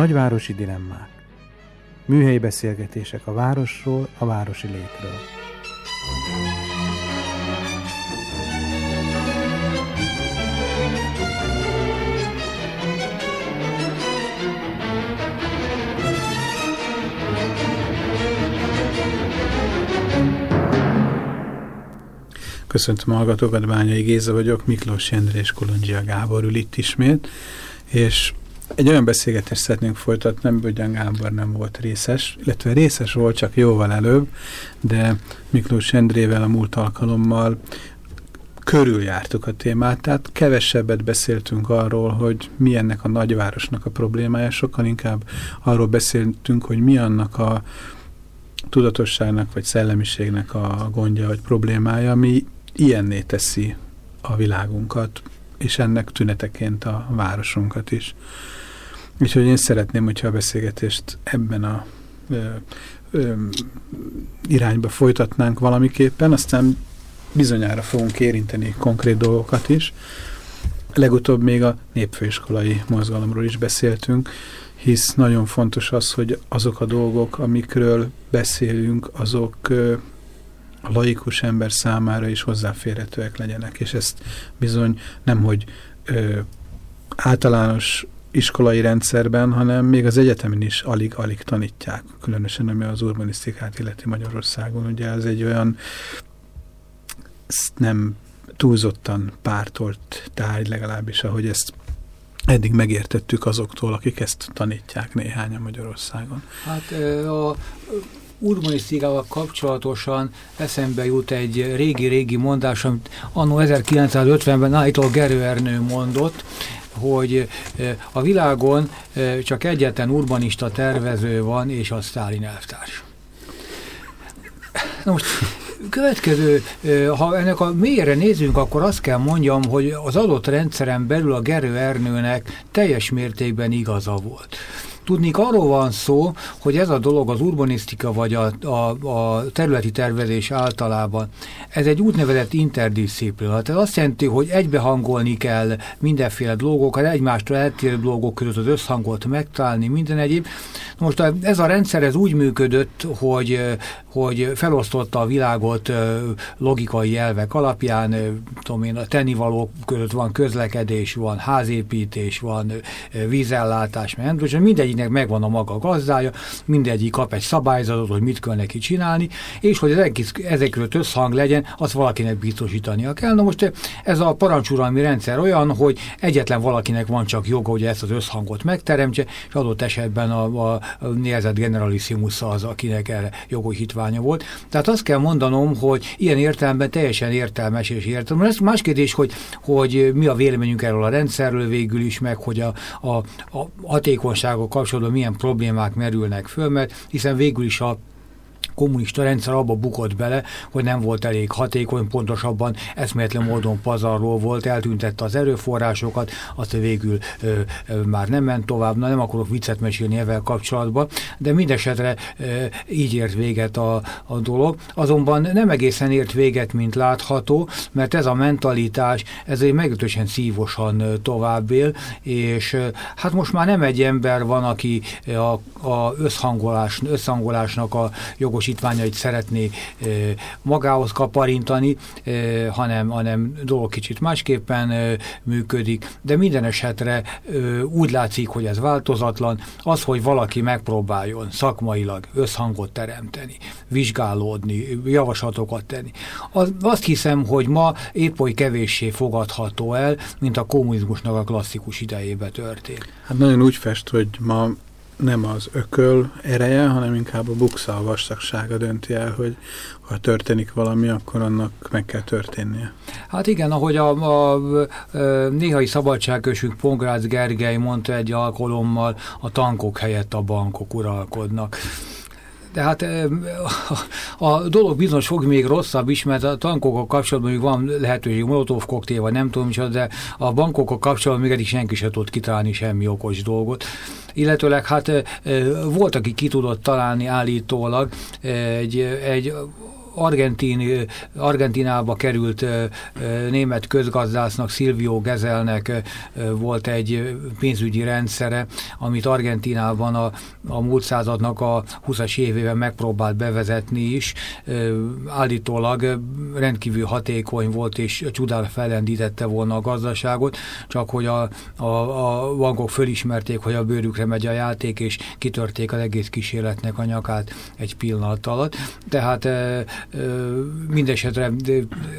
Nagyvárosi dilemmák. Műhelyi beszélgetések a városról, a városi létről. Köszöntöm a hallgatókat, Bányai Géza vagyok, Miklós Jendre és Kolondzsia Gábor ül itt ismét, és egy olyan beszélgetést szeretnénk folytatni, amiből Gábor nem volt részes, illetve részes volt, csak jóval előbb, de Miklós Endrével a múlt alkalommal körüljártuk a témát, tehát kevesebbet beszéltünk arról, hogy mi ennek a nagyvárosnak a problémája, sokkal inkább arról beszéltünk, hogy mi annak a tudatosságnak vagy szellemiségnek a gondja vagy problémája, ami ilyenné teszi a világunkat, és ennek tüneteként a városunkat is. Úgyhogy én szeretném, hogyha a beszélgetést ebben a ö, ö, irányba folytatnánk valamiképpen, aztán bizonyára fogunk érinteni konkrét dolgokat is. Legutóbb még a népfőiskolai mozgalomról is beszéltünk, hisz nagyon fontos az, hogy azok a dolgok, amikről beszélünk, azok ö, a laikus ember számára is hozzáférhetőek legyenek, és ezt bizony nem, hogy ö, általános iskolai rendszerben, hanem még az egyetemen is alig-alig tanítják, különösen ami az urbanisztikát illeti Magyarországon. Ugye ez egy olyan nem túlzottan pártolt tárgy, legalábbis ahogy ezt eddig megértettük azoktól, akik ezt tanítják néhányan Magyarországon. Hát a urbanisztikával kapcsolatosan eszembe jut egy régi-régi mondás, amit annó 1950-ben állítólag Gerő Ernő mondott, hogy a világon csak egyetlen urbanista tervező van, és az Sztálin elvtárs. Na most következő, ha ennek a mélyre nézünk, akkor azt kell mondjam, hogy az adott rendszeren belül a Gerő Ernőnek teljes mértékben igaza volt. Tudnék, arról van szó, hogy ez a dolog az urbanisztika vagy a, a, a területi tervezés általában, ez egy úgynevezett interdisziplina. Tehát azt jelenti, hogy egybehangolni kell mindenféle dolgokat, egymástól eltérő dolgok között az összhangot megtalálni, minden egyéb. Most ez a rendszer ez úgy működött, hogy, hogy felosztotta a világot logikai elvek alapján, tudom én, a tennivalók között van közlekedés, van házépítés, van vízellátás, és mindegyiknek megvan a maga gazdája, mindegyik kap egy szabályzatot, hogy mit kell neki csinálni, és hogy ezek között összhang legyen, azt valakinek biztosítania kell. Na most ez a parancsuralmi rendszer olyan, hogy egyetlen valakinek van csak joga, hogy ezt az összhangot megteremtse, és adott esetben a, a, nézett generalissimus az, akinek erre jogosítványa volt. Tehát azt kell mondanom, hogy ilyen értelemben teljesen értelmes és értelmes. Ez más kérdés, hogy, hogy mi a véleményünk erről a rendszerről végül is, meg hogy a, a, a hatékonyságok kapcsolatban milyen problémák merülnek föl, mert hiszen végül is a kommunista rendszer abba bukott bele, hogy nem volt elég hatékony, pontosabban eszméletlen módon pazarról volt, eltüntette az erőforrásokat, azt végül ö, ö, már nem ment tovább, na nem akarok viccet mesélni ezzel kapcsolatban, de mindesetre ö, így ért véget a, a dolog. Azonban nem egészen ért véget, mint látható, mert ez a mentalitás, ez egy meglehetősen szívosan tovább él, és hát most már nem egy ember van, aki a, a összhangolás, összhangolásnak a jogos jogosítványait szeretné magához kaparintani, hanem, hanem dolog kicsit másképpen működik, de minden esetre úgy látszik, hogy ez változatlan. Az, hogy valaki megpróbáljon szakmailag összhangot teremteni, vizsgálódni, javaslatokat tenni. Az, azt hiszem, hogy ma épp oly kevéssé fogadható el, mint a kommunizmusnak a klasszikus idejébe történt. Hát nagyon úgy fest, hogy ma nem az ököl ereje, hanem inkább a buksa, a vastagsága dönti el, hogy ha történik valami, akkor annak meg kell történnie. Hát igen, ahogy a, a, a néhai szabadságkösünk Pongrácz Gergely mondta egy alkalommal, a tankok helyett a bankok uralkodnak. De hát a dolog bizonyos fog még rosszabb is, mert a tankokkal kapcsolatban még van lehetőség molotov koktél, vagy nem tudom is, de a bankokkal kapcsolatban még eddig senki sem tudott kitalálni semmi okos dolgot. Illetőleg hát volt, aki ki tudott találni állítólag egy, egy argentin, Argentinába került német közgazdásznak, Silvio Gezelnek volt egy pénzügyi rendszere, amit Argentinában a, a múlt századnak a 20-as évében megpróbált bevezetni is. Állítólag rendkívül hatékony volt, és csodára felendítette volna a gazdaságot, csak hogy a, a, a bankok fölismerték, hogy a bőrükre megy a játék, és kitörték az egész kísérletnek a nyakát egy pillanat alatt. Tehát mindesetre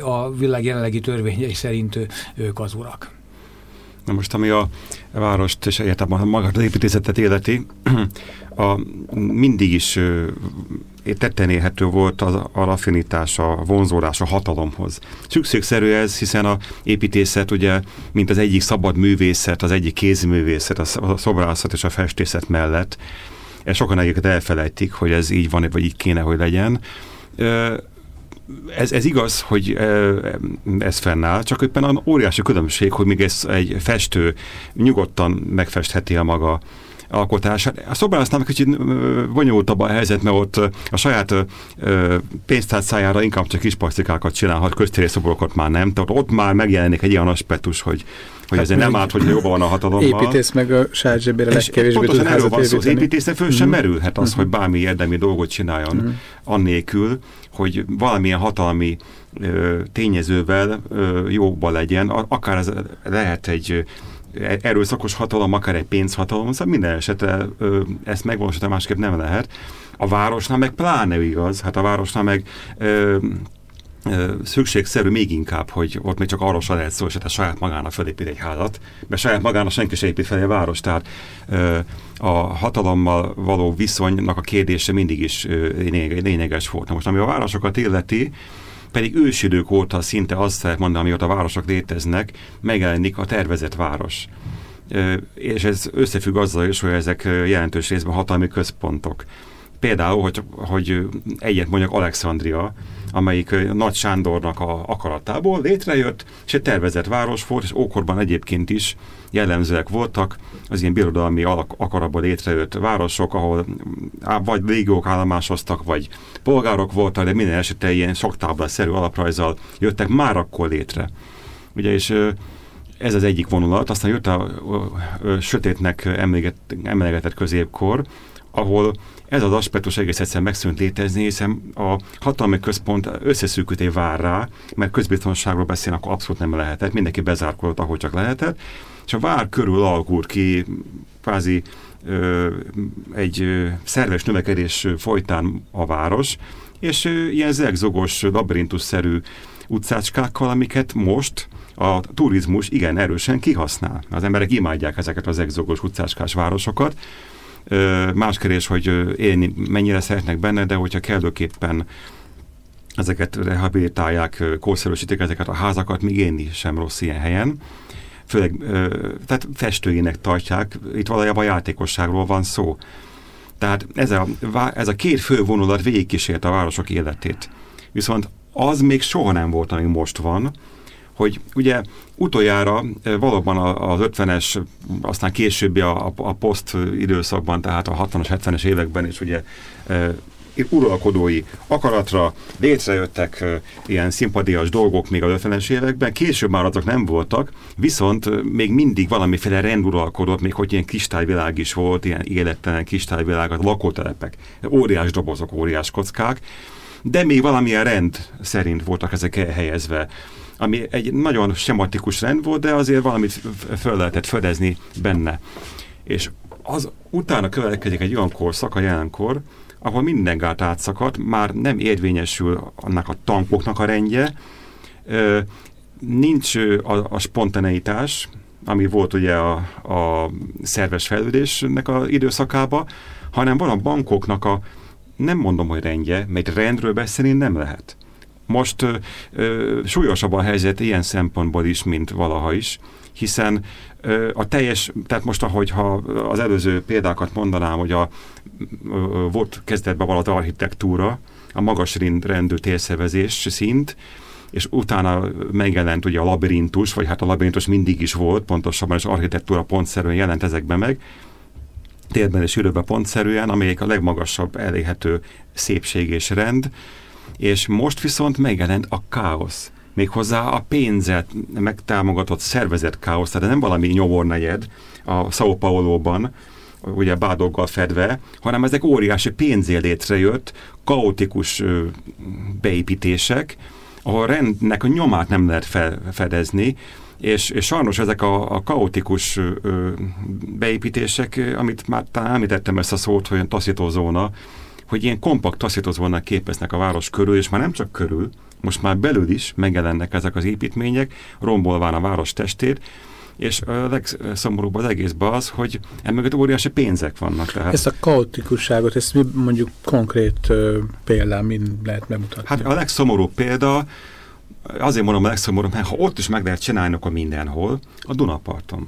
a világ jelenlegi törvényei szerint ők az urak. Na most, ami a várost és egyáltalán magát az építészetet életi, a, mindig is tetten érhető volt az, a raffinitás, a vonzódás a hatalomhoz. Szükségszerű ez, hiszen a építészet ugye, mint az egyik szabad művészet, az egyik kézművészet, a szobrászat és a festészet mellett, és sokan egyiket elfelejtik, hogy ez így van, vagy így kéne, hogy legyen ez, ez igaz, hogy ez fennáll, csak éppen óriási különbség, hogy még ez egy festő nyugodtan megfestheti a maga alkotását. A szobrásznak kicsit bonyolultabb a helyzet, mert ott a saját pénztárcájára inkább csak kis plastikákat csinálhat, köztéri szobrokat már nem. Tehát ott már megjelenik egy ilyen aspektus, hogy hogy hát ezért nem árt, hogy jobban van a hatalommal. Építész meg a saját zsebére legkevésbé tud házat van szó, az építésznek föl sem mm. merülhet az, mm. hogy bármi érdemi dolgot csináljon mm. annélkül, hogy valamilyen hatalmi ö, tényezővel ö, jóba legyen, akár ez lehet egy erőszakos hatalom, akár egy pénzhatalom, szóval minden esetre ö, ezt megvalósítani másképp nem lehet. A városnál meg pláne igaz, hát a városnál meg ö, szükségszerű még inkább, hogy ott még csak arról se lehet szó, hogy a saját magának felépít egy házat, mert saját magának senki sem épít fel egy város, tehát a hatalommal való viszonynak a kérdése mindig is lényeges volt. Na most, ami a városokat illeti, pedig ősidők óta szinte azt lehet mondani, amióta városok léteznek, megjelenik a tervezett város. És ez összefügg azzal is, hogy ezek jelentős részben hatalmi központok. Például, hogy, hogy egyet mondjak Alexandria, amelyik Nagy Sándornak a akaratából létrejött, és egy tervezett város volt, és ókorban egyébként is jellemzőek voltak az ilyen birodalmi akaratból létrejött városok, ahol vagy légiók állomásoztak, vagy polgárok voltak, de minden esetre ilyen soktáblaszerű alaprajzzal jöttek már akkor létre. Ugye, és ez az egyik vonulat, aztán jött a, a, a sötétnek emlegetett középkor, ahol ez az aspektus egész egyszerűen megszűnt létezni, hiszen a hatalmi központ összeszűkíté vár rá, mert közbiztonságról beszélni akkor abszolút nem lehetett, mindenki bezárkodott, ahogy csak lehetett, és a vár körül alakult ki kvázi ö, egy ö, szerves növekedés folytán a város, és ö, ilyen zegzogos, labirintusszerű utcácskákkal, amiket most a turizmus igen erősen kihasznál. Az emberek imádják ezeket az egzogos utcáskás városokat, Más kérdés, hogy élni mennyire szeretnek benne, de hogyha kellőképpen ezeket rehabilitálják, korszerűsítik ezeket a házakat, még én sem rossz ilyen helyen. Főleg, tehát festőjének tartják, itt valójában játékosságról van szó. Tehát ez a, ez a két fő vonulat végigkísért a városok életét. Viszont az még soha nem volt, ami most van, hogy ugye utoljára eh, valóban az 50-es, aztán későbbi a, a, poszt időszakban, tehát a 60-as, 70-es években is ugye e, uralkodói akaratra létrejöttek e, ilyen szimpadias dolgok még a 50-es években, később már azok nem voltak, viszont még mindig valamiféle rend uralkodott, még hogy ilyen kristályvilág is volt, ilyen élettelen kristályvilág, a lakótelepek, óriás dobozok, óriás kockák, de még valamilyen rend szerint voltak ezek helyezve ami egy nagyon sematikus rend volt, de azért valamit föl lehetett fedezni benne. És az utána következik egy olyan korszak, a jelenkor, ahol minden gát átszakadt, már nem érvényesül annak a tankoknak a rendje, nincs a, a spontaneitás, ami volt ugye a, a szerves fejlődésnek az időszakába, hanem van a bankoknak a, nem mondom, hogy rendje, mert rendről beszélni nem lehet. Most ö, ö, súlyosabb a helyzet ilyen szempontból is, mint valaha is, hiszen ö, a teljes, tehát most ahogy ha az előző példákat mondanám, hogy a ö, volt kezdetben valahogy architektúra, a magas rendű térszervezés szint, és utána megjelent ugye a labirintus, vagy hát a labirintus mindig is volt, pontosabban az architektúra pontszerűen jelent ezekben meg, térben és időben pontszerűen, amelyik a legmagasabb elérhető szépség és rend, és most viszont megjelent a káosz. Méghozzá a pénzet megtámogatott szervezet káosz, tehát nem valami nyomornegyed a São Paulo-ban, ugye bádoggal fedve, hanem ezek óriási pénzé létrejött, kaotikus beépítések, ahol rendnek a nyomát nem lehet fedezni, és, és sajnos ezek a, a kaotikus beépítések, amit már talán említettem ezt a szót, hogy taszítózóna, hogy ilyen kompakt taszítózónak képeznek a város körül, és már nem csak körül, most már belül is megjelennek ezek az építmények, rombolván a város testét, és a legszomorúbb az egészben az, hogy emögött óriási pénzek vannak. Tehát. Ezt a kaotikusságot, ezt mi mondjuk konkrét uh, példán mind lehet bemutatni? Hát a legszomorúbb példa, azért mondom a legszomorúbb, mert ha ott is meg lehet csinálni, akkor mindenhol, a Dunaparton.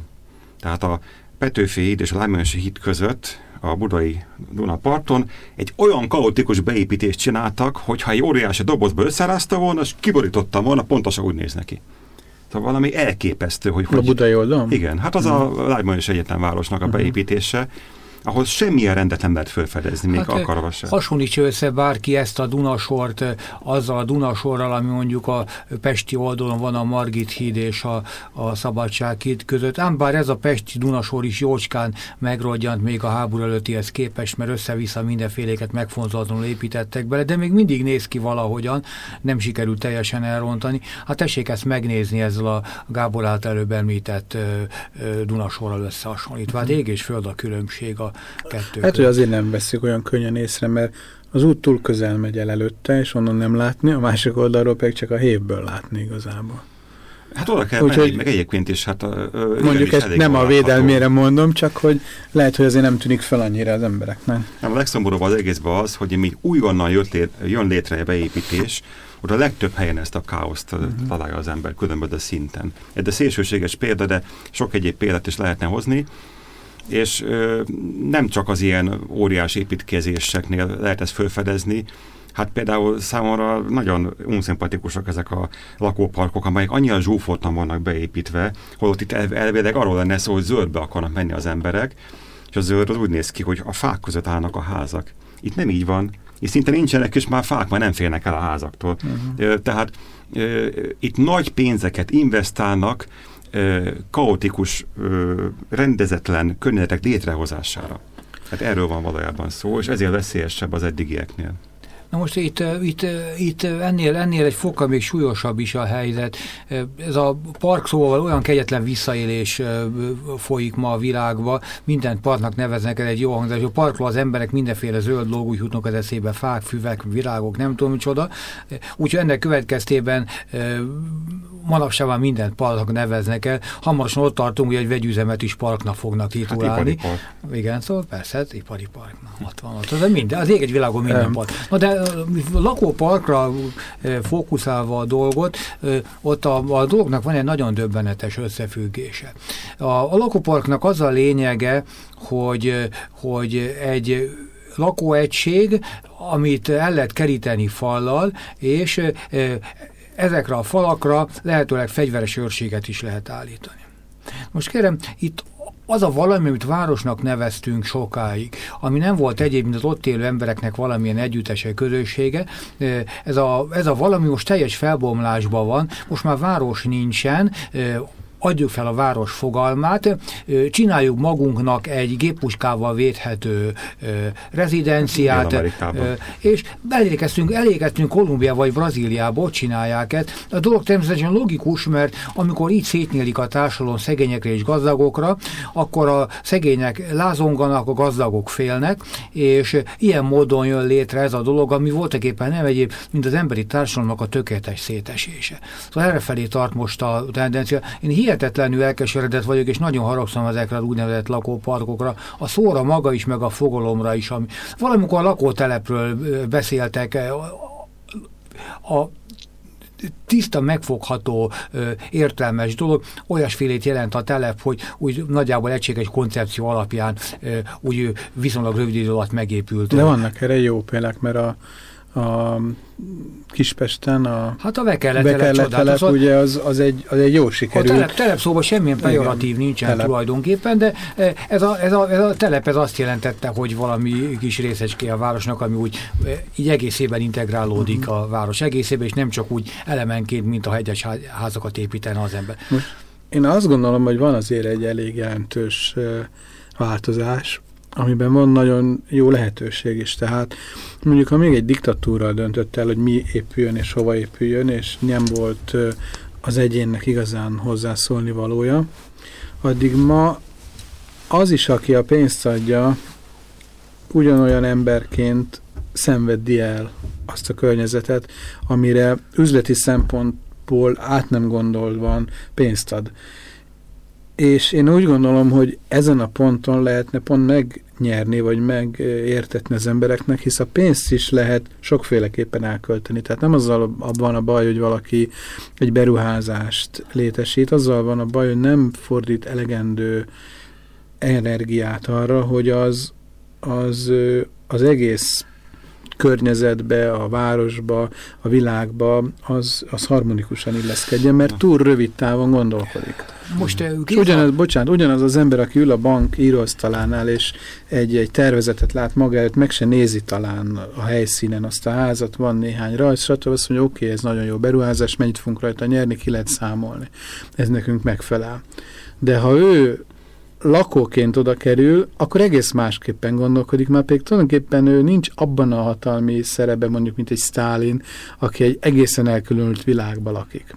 Tehát a Petőfi híd és a Lájmányosi híd között a budai Dunaparton egy olyan kaotikus beépítést csináltak, hogyha egy óriási dobozba összerázta volna, és kiborítottam volna, pontosan úgy néz neki. Szóval valami elképesztő, hogy... A budai oldalon? Igen, hát az hmm. a Lájmányos Egyetemvárosnak a hmm. Ahol semmilyen rendet nem lehet felfedezni, még hát, akarva sem. Hasonlítsa össze bárki ezt a Dunasort azzal a Dunasorral, ami mondjuk a Pesti oldalon van a Margit híd és a, a Szabadság híd között. Ám bár ez a Pesti Dunasor is jócskán megrodjant még a háború előttihez képest, mert össze-vissza mindenféléket megfontolatlanul építettek bele, de még mindig néz ki valahogyan, nem sikerült teljesen elrontani. Hát tessék ezt megnézni ezzel a Gábor által előbb említett Dunasorral összehasonlítva. Hát ég és föld a különbség a kettő. Hát, hogy azért nem veszik olyan könnyen észre, mert az út túl közel megy el előtte, és onnan nem látni, a másik oldalról pedig csak a hévből látni igazából. Hát oda kell Úgy, menni, meg egyébként is. Hát, ö, mondjuk ezt nem a védelmére mondom, csak hogy lehet, hogy azért nem tűnik fel annyira az embereknek. Nem, a legszomorúbb az egészben az, hogy még újonnan jött lét, jön létre a beépítés, oda a legtöbb helyen ezt a káoszt uh -huh. találja az ember különböző szinten. Ez a szélsőséges példa, de sok egyéb példát is lehetne hozni és ö, nem csak az ilyen óriás építkezéseknél lehet ezt felfedezni, Hát például számomra nagyon unszimpatikusak ezek a lakóparkok, amelyek annyira zsúfoltan vannak beépítve, holott itt el, elvileg arról lenne szó, hogy zöldbe akarnak menni az emberek, és a zöld az úgy néz ki, hogy a fák között állnak a házak. Itt nem így van, és szinte nincsenek, és már fák már nem férnek el a házaktól. Uh-huh. Tehát itt nagy pénzeket investálnak kaotikus, rendezetlen környezetek létrehozására. Hát erről van valójában szó, és ezért veszélyesebb az eddigieknél. Na most itt, itt, itt ennél, ennél egy fokkal még súlyosabb is a helyzet. Ez a park szóval olyan kegyetlen visszaélés folyik ma a világba. Mindent parknak neveznek el egy jó hangzás. A parkról az emberek mindenféle zöld lógúj jutnak az eszébe, fák, füvek, virágok, nem tudom micsoda. Úgyhogy ennek következtében manapság már mindent parknak neveznek el. Hamarosan ott tartunk, hogy egy vegyüzemet is parknak fognak titulálni. Hát. Igen, szóval persze, hát ipari park. Na, ott van, ott. Az, minden, az ég egy világon minden um. park. Na de lakóparkra fókuszálva a dolgot, ott a, a dolognak van egy nagyon döbbenetes összefüggése. A, a lakóparknak az a lényege, hogy, hogy egy lakóegység, amit el lehet keríteni fallal, és ezekre a falakra lehetőleg fegyveres őrséget is lehet állítani. Most kérem, itt az a valami, amit városnak neveztünk sokáig, ami nem volt egyéb, mint az ott élő embereknek valamilyen együttese közössége, ez a, ez a valami most teljes felbomlásban van, most már város nincsen, adjuk fel a város fogalmát, csináljuk magunknak egy géppuskával védhető rezidenciát, és elékeztünk, elékeztünk Kolumbiába vagy Brazíliába, csinálják ezt. A dolog természetesen logikus, mert amikor így szétnyílik a társadalom szegényekre és gazdagokra, akkor a szegények lázonganak, a gazdagok félnek, és ilyen módon jön létre ez a dolog, ami voltak éppen nem egyéb, mint az emberi társadalomnak a tökéletes szétesése. Szóval errefelé tart most a tendencia. Én hihetetlenül elkeseredett vagyok, és nagyon haragszom ezekre az úgynevezett lakóparkokra, a szóra maga is, meg a fogalomra is. Ami, valamikor a lakótelepről beszéltek, a tiszta, megfogható, értelmes dolog, olyasfélét jelent a telep, hogy úgy nagyjából egységes koncepció alapján úgy viszonylag rövid idő alatt megépült. De vannak erre jó példák, mert a a Kispesten a Hát a Vekele telep, telep ugye az, az, egy, az egy jó sikerült. A telep, telep szóval semmilyen pejoratív Igen, nincsen telep. tulajdonképpen, de e, ez a, ez, a, ez a telep ez azt jelentette, hogy valami kis részecské a városnak, ami úgy e, így egészében integrálódik uh mhm. -huh. a város egészében, és nem csak úgy elemenként, mint a hegyes házakat építene az ember. Most én azt gondolom, hogy van azért egy elég jelentős változás, amiben van nagyon jó lehetőség is. Tehát mondjuk, ha még egy diktatúra döntött el, hogy mi épüljön és hova épüljön, és nem volt az egyénnek igazán hozzászólni valója, addig ma az is, aki a pénzt adja, ugyanolyan emberként szenvedi el azt a környezetet, amire üzleti szempontból át nem gondolva pénzt ad. És én úgy gondolom, hogy ezen a ponton lehetne pont megnyerni, vagy megértetni az embereknek, hisz a pénzt is lehet sokféleképpen elkölteni. Tehát nem azzal van a baj, hogy valaki egy beruházást létesít, azzal van a baj, hogy nem fordít elegendő energiát arra, hogy az, az, az egész környezetbe, a városba, a világba, az, az harmonikusan illeszkedjen, mert túl rövid távon gondolkodik. Most és ugyanaz, bocsánat, ugyanaz az ember, aki ül a bank íróasztalánál, és egy, egy tervezetet lát maga előtt, meg se nézi talán a helyszínen azt a házat, van néhány rajz, stb. Azt mondja, oké, okay, ez nagyon jó beruházás, mennyit fogunk rajta nyerni, ki lehet számolni. Ez nekünk megfelel. De ha ő lakóként oda kerül, akkor egész másképpen gondolkodik, mert pedig tulajdonképpen ő nincs abban a hatalmi szerepben, mondjuk, mint egy Stálin, aki egy egészen elkülönült világban lakik.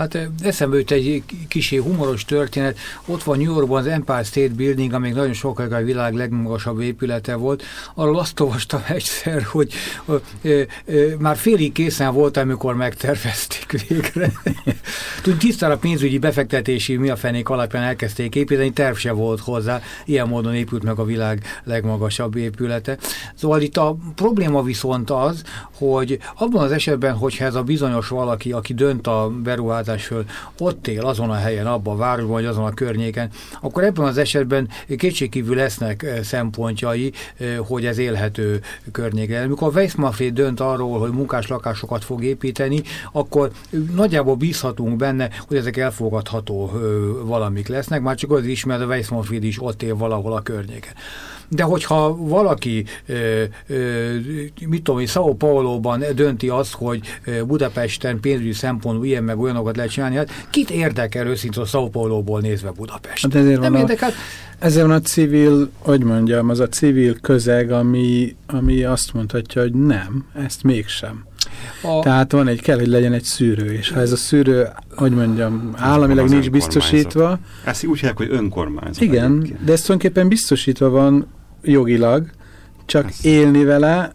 Hát eszembe jut egy kisé humoros történet. Ott van New Yorkban az Empire State Building, amíg nagyon sokáig a világ legmagasabb épülete volt. Arról azt olvastam egyszer, hogy ö, ö, ö, már félig készen volt, amikor megtervezték végre. Tud, tisztára pénzügyi befektetési mi a fenék alapján elkezdték építeni, terv se volt hozzá. Ilyen módon épült meg a világ legmagasabb épülete. Szóval itt a probléma viszont az, hogy abban az esetben, hogyha ez a bizonyos valaki, aki dönt a beruházás föl ott él azon a helyen, abban a városban, vagy azon a környéken, akkor ebben az esetben kétségkívül lesznek eh, szempontjai, eh, hogy ez élhető környék. Amikor Weissmanfred dönt arról, hogy munkás lakásokat fog építeni, akkor nagyjából bízhatunk benne, hogy ezek elfogadható eh, valamik lesznek, már csak az is, mert a Weissmanfred is ott él valahol a környéken. De hogyha valaki, mit tudom, Sao Paulo-ban dönti azt, hogy Budapesten pénzügyi szempontból ilyen meg olyanokat lehet csinálni, hát kit érdekel őszintén Sao Paulo-ból nézve Budapest? Hát ezért Nem van érdekel. A, ezért van a civil, hogy mondjam, az a civil közeg, ami, ami azt mondhatja, hogy nem, ezt mégsem. A... Tehát van egy, kell, hogy legyen egy szűrő, és ha ez a szűrő, hogy mondjam, államilag nincs biztosítva. Ezt úgy hívják, hogy önkormányzat. Igen, egyébként. de ez tulajdonképpen biztosítva van jogilag, csak Ez. élni vele,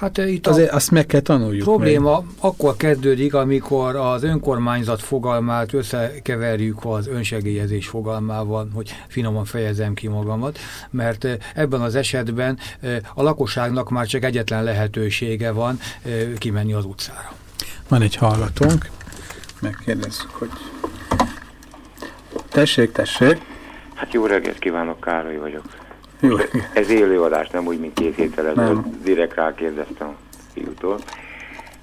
Hát eh, itt Azért azt meg kell tanuljuk. probléma meg. akkor kezdődik, amikor az önkormányzat fogalmát összekeverjük az önsegélyezés fogalmával, hogy finoman fejezem ki magamat, mert eh, ebben az esetben eh, a lakosságnak már csak egyetlen lehetősége van kimenni az utcára. Van egy hallgatónk, megkérdezzük, hogy tessék, tessék. Hát jó reggelt kívánok, Károly vagyok. Jó. Ez élőadás, nem úgy, mint két héttel ezelőtt. Direkt rákérdeztem a fiútól.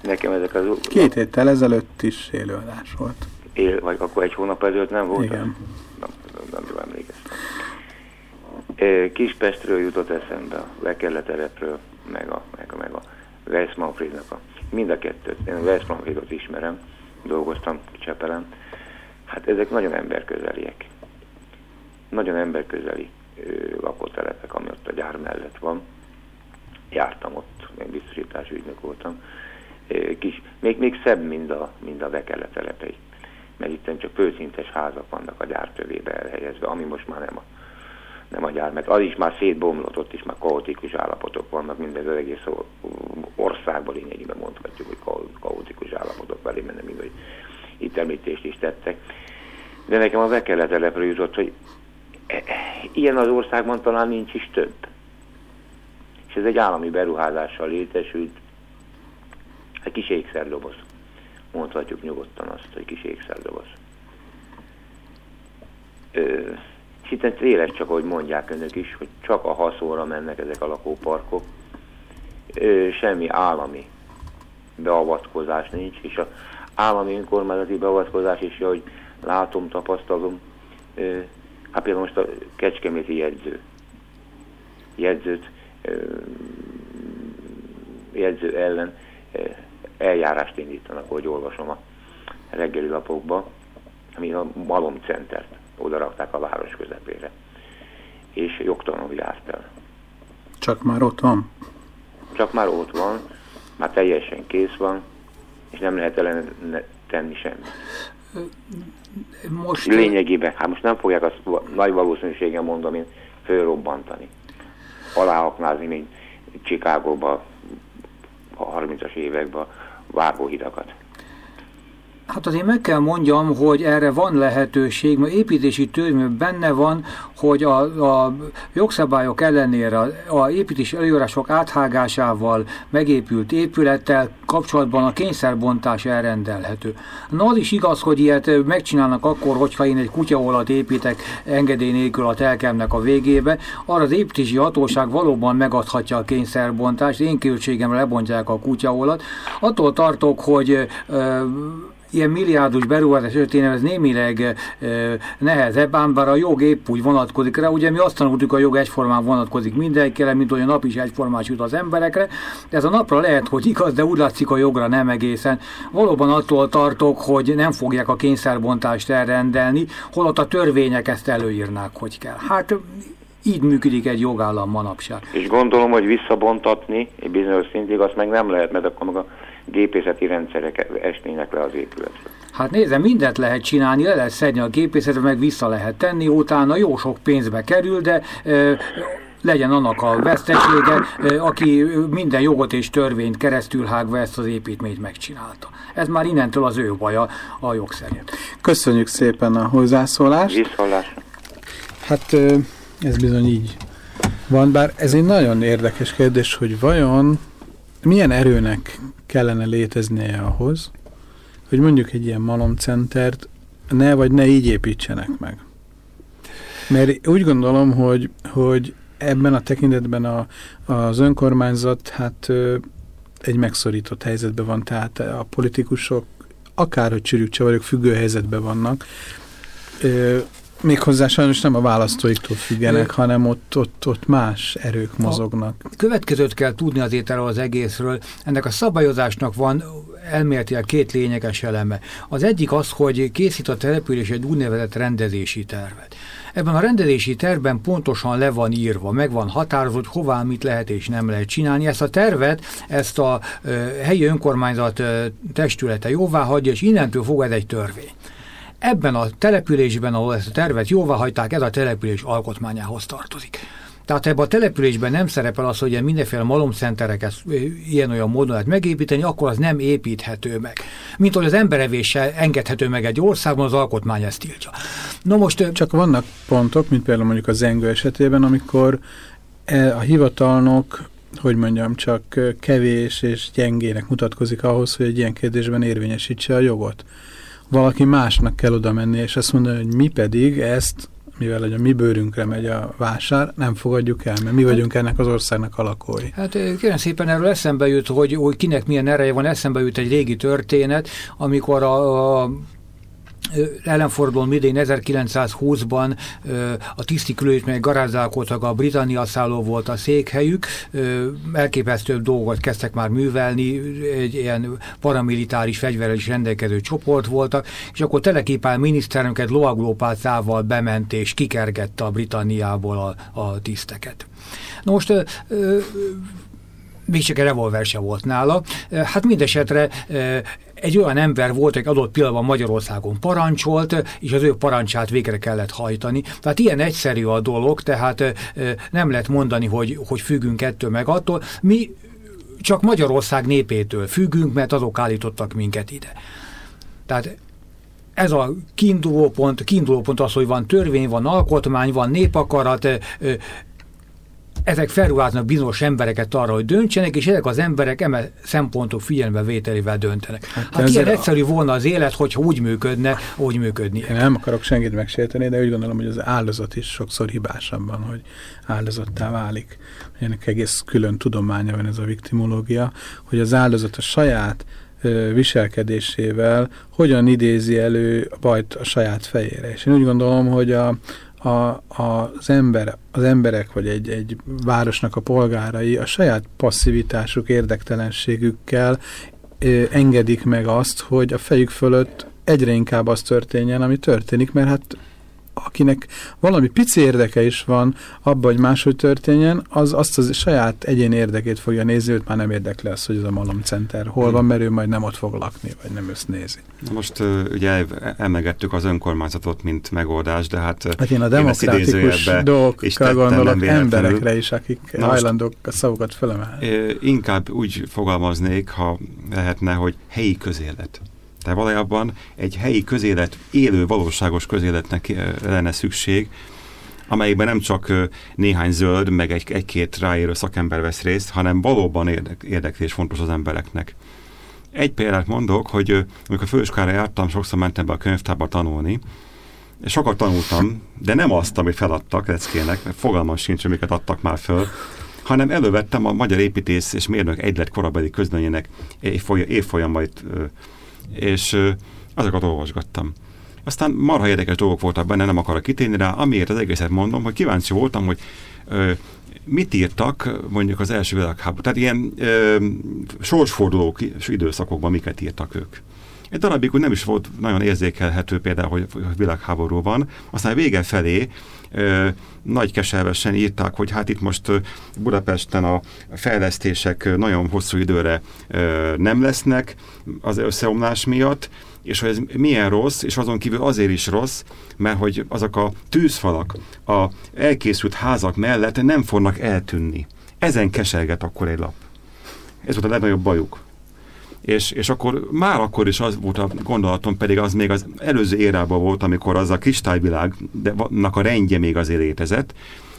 Nekem ezek az... Két héttel ezelőtt is élőadás volt. Él, vagy akkor egy hónap ezelőtt nem volt? Igen. Nem, nem, nem jól emlékeztem. Kispestről jutott eszembe, a Vekelle terepről, meg a, meg a, meg a Weissmanfriednak a, mind a kettőt. Én a Weissmanfriedot ismerem, dolgoztam Csepelen. Hát ezek nagyon emberközeliek. Nagyon emberközeli lakótelepek, ami ott a gyár mellett van. Jártam ott, én biztosítási ügynök voltam. Kis, még, még szebb, mint a, mint a Vekele telepei. Mert itt csak főszintes házak vannak a gyár tövébe elhelyezve, ami most már nem a, nem a gyár, mert az is már szétbomlott, ott is már kaotikus állapotok vannak, mindez az egész országban lényegében mondhatjuk, hogy kaotikus állapotok velé, mert nem hogy itt említést is tettek. De nekem a Vekele telepről jutott, hogy ilyen az országban talán nincs is több. És ez egy állami beruházással létesült, egy kis ékszerdoboz. Mondhatjuk nyugodtan azt, hogy kis ékszerdoboz. Ö, téles csak, ahogy mondják önök is, hogy csak a haszóra mennek ezek a lakóparkok. Semmi állami beavatkozás nincs, és a állami önkormányzati beavatkozás is, ahogy látom, tapasztalom, hát például most a kecskeméti jegyző, jegyzőt, jegyző ellen eljárást indítanak, hogy olvasom a reggeli lapokba, ami a Malom Centert oda rakták a város közepére. És jogtalanul járt el. Csak már ott van? Csak már ott van, már teljesen kész van, és nem lehet ellen tenni semmit. Most... Lényegében, hát most nem fogják azt nagy valószínűséggel mondani, fölrobbantani, aláaknázni, mint Csikágóban a 30-as években vágóhidakat. Hát azért meg kell mondjam, hogy erre van lehetőség, mert építési törvényben benne van, hogy a, a jogszabályok ellenére a, építési előírások áthágásával megépült épülettel kapcsolatban a kényszerbontás elrendelhető. Na az is igaz, hogy ilyet megcsinálnak akkor, hogyha én egy kutyaolat építek engedély nélkül a telkemnek a végébe, arra az építési hatóság valóban megadhatja a kényszerbontást, én költségemre lebontják a kutyaolat. Attól tartok, hogy ö, ilyen milliárdos beruházás esetén ez némileg nehezebb, ám bár a jog épp úgy vonatkozik rá. Ugye mi azt tanultuk, a jog egyformán vonatkozik mindenkire, mint hogy a nap is egyformán jut az emberekre. Ez a napra lehet, hogy igaz, de úgy látszik a jogra nem egészen. Valóban attól tartok, hogy nem fogják a kényszerbontást elrendelni, holott a törvények ezt előírnák, hogy kell. Hát így működik egy jogállam manapság. És gondolom, hogy visszabontatni egy bizonyos szintig azt meg nem lehet, mert akkor meg gépészeti rendszerek esnének le az épületről. Hát nézem, mindent lehet csinálni, le lehet szedni a gépészetre, meg vissza lehet tenni, utána jó sok pénzbe kerül, de ö, legyen annak a vesztesége, ö, aki minden jogot és törvényt keresztül hágva ezt az építményt megcsinálta. Ez már innentől az ő baja a jog szerint. Köszönjük szépen a hozzászólást. Visszhallásra. Hát ez bizony így van, bár ez egy nagyon érdekes kérdés, hogy vajon milyen erőnek kellene léteznie ahhoz, hogy mondjuk egy ilyen malomcentert ne vagy ne így építsenek meg. Mert úgy gondolom, hogy, hogy ebben a tekintetben a, az önkormányzat hát egy megszorított helyzetben van, tehát a politikusok akárhogy csürük csavarjuk, függő helyzetben vannak. Méghozzá sajnos nem a választóiktól függenek, hanem ott, ott, ott más erők mozognak. A következőt kell tudni azért erről az egészről. Ennek a szabályozásnak van elméletileg két lényeges eleme. Az egyik az, hogy készít a település egy úgynevezett rendezési tervet. Ebben a rendezési tervben pontosan le van írva, meg van határozott, hová mit lehet és nem lehet csinálni. Ezt a tervet, ezt a helyi önkormányzat testülete jóvá hagyja, és innentől fog ez egy törvény. Ebben a településben, ahol ezt a tervet jóvá hagyták, ez a település alkotmányához tartozik. Tehát ebben a településben nem szerepel az, hogy mindenféle malomcentereket ilyen-olyan módon lehet megépíteni, akkor az nem építhető meg. Mint hogy az emberevéssel engedhető meg egy országban, az alkotmány ezt tiltja. Na most... Csak vannak pontok, mint például mondjuk a zengő esetében, amikor e, a hivatalnok hogy mondjam, csak kevés és gyengének mutatkozik ahhoz, hogy egy ilyen kérdésben érvényesítse a jogot valaki másnak kell oda menni, és azt mondani, hogy mi pedig ezt, mivel hogy a mi bőrünkre megy a vásár, nem fogadjuk el, mert mi hát, vagyunk ennek az országnak a lakói. Hát kérem szépen erről eszembe jut, hogy, hogy kinek milyen ereje van, eszembe jut egy régi történet, amikor a, a ellenfordulón idén 1920-ban a tiszti külőjtmények garázálkodtak, a Britannia szálló volt a székhelyük, elképesztő dolgot kezdtek már művelni, egy ilyen paramilitáris fegyverrel is rendelkező csoport voltak, és akkor teleképál miniszterünket lovaglópálcával bement és kikergette a Britanniából a, a tiszteket. Na most még csak egy revolver se volt nála. Hát mindesetre egy olyan ember volt, egy adott pillanatban Magyarországon parancsolt, és az ő parancsát végre kellett hajtani. Tehát ilyen egyszerű a dolog, tehát nem lehet mondani, hogy, hogy függünk ettől meg attól. Mi csak Magyarország népétől függünk, mert azok állítottak minket ide. Tehát ez a kiinduló pont, kiinduló pont az, hogy van törvény, van alkotmány, van népakarat, ezek felruháznak bizonyos embereket arra, hogy döntsenek, és ezek az emberek eme szempontok figyelembe vételével döntenek. Hát, hát ilyen egyszerű volna az élet, hogyha úgy működne, úgy működni. Én nem akarok senkit megsérteni, de úgy gondolom, hogy az áldozat is sokszor hibásabban, hogy áldozattá válik. Ennek egész külön tudománya van ez a viktimológia, hogy az áldozat a saját viselkedésével hogyan idézi elő a bajt a saját fejére. És én úgy gondolom, hogy a, a, az, ember, az emberek, vagy egy, egy városnak a polgárai a saját passzivitásuk, érdektelenségükkel ö, engedik meg azt, hogy a fejük fölött egyre inkább az történjen, ami történik, mert hát akinek valami pici érdeke is van abban, hogy máshogy történjen, az azt az saját egyén érdekét fogja nézni, őt már nem érdekli az, hogy ez a malomcenter hol van, mert ő majd nem ott fog lakni, vagy nem össz nézi. Most ugye emlegettük az önkormányzatot, mint megoldás, de hát... Hát én a demokratikus dolgokra gondolok emberekre is, akik Na hajlandók a szavokat felemelni. Inkább úgy fogalmaznék, ha lehetne, hogy helyi közélet. Tehát valójában egy helyi közélet, élő, valóságos közéletnek eh, lenne szükség, amelyikben nem csak eh, néhány zöld, meg egy, egy-két ráérő szakember vesz részt, hanem valóban érdek, érdeklés fontos az embereknek. Egy példát mondok, hogy eh, amikor főiskolára jártam, sokszor mentem be a könyvtárba tanulni, és sokat tanultam, de nem azt, amit feladtak leckének, mert fogalmam sincs, amiket adtak már föl, hanem elővettem a Magyar Építész és Mérnök Egylet korabeli közlönyének évfolyamait és azokat olvasgattam. Aztán marha érdekes dolgok voltak benne, nem akarok kitérni rá, amiért az egészet mondom, hogy kíváncsi voltam, hogy ö, mit írtak mondjuk az első világháború, tehát ilyen ö, sorsforduló időszakokban miket írtak ők. Egy darabig úgy nem is volt nagyon érzékelhető például, hogy, világháború van, aztán vége felé ö, nagy keservesen írták, hogy hát itt most Budapesten a fejlesztések nagyon hosszú időre ö, nem lesznek az összeomlás miatt, és hogy ez milyen rossz, és azon kívül azért is rossz, mert hogy azok a tűzfalak a elkészült házak mellett nem fognak eltűnni. Ezen keserget akkor egy lap. Ez volt a legnagyobb bajuk. És, és akkor már akkor is az volt a gondolatom, pedig az még az előző érában volt, amikor az a kristályvilág, de vannak a rendje még azért létezett,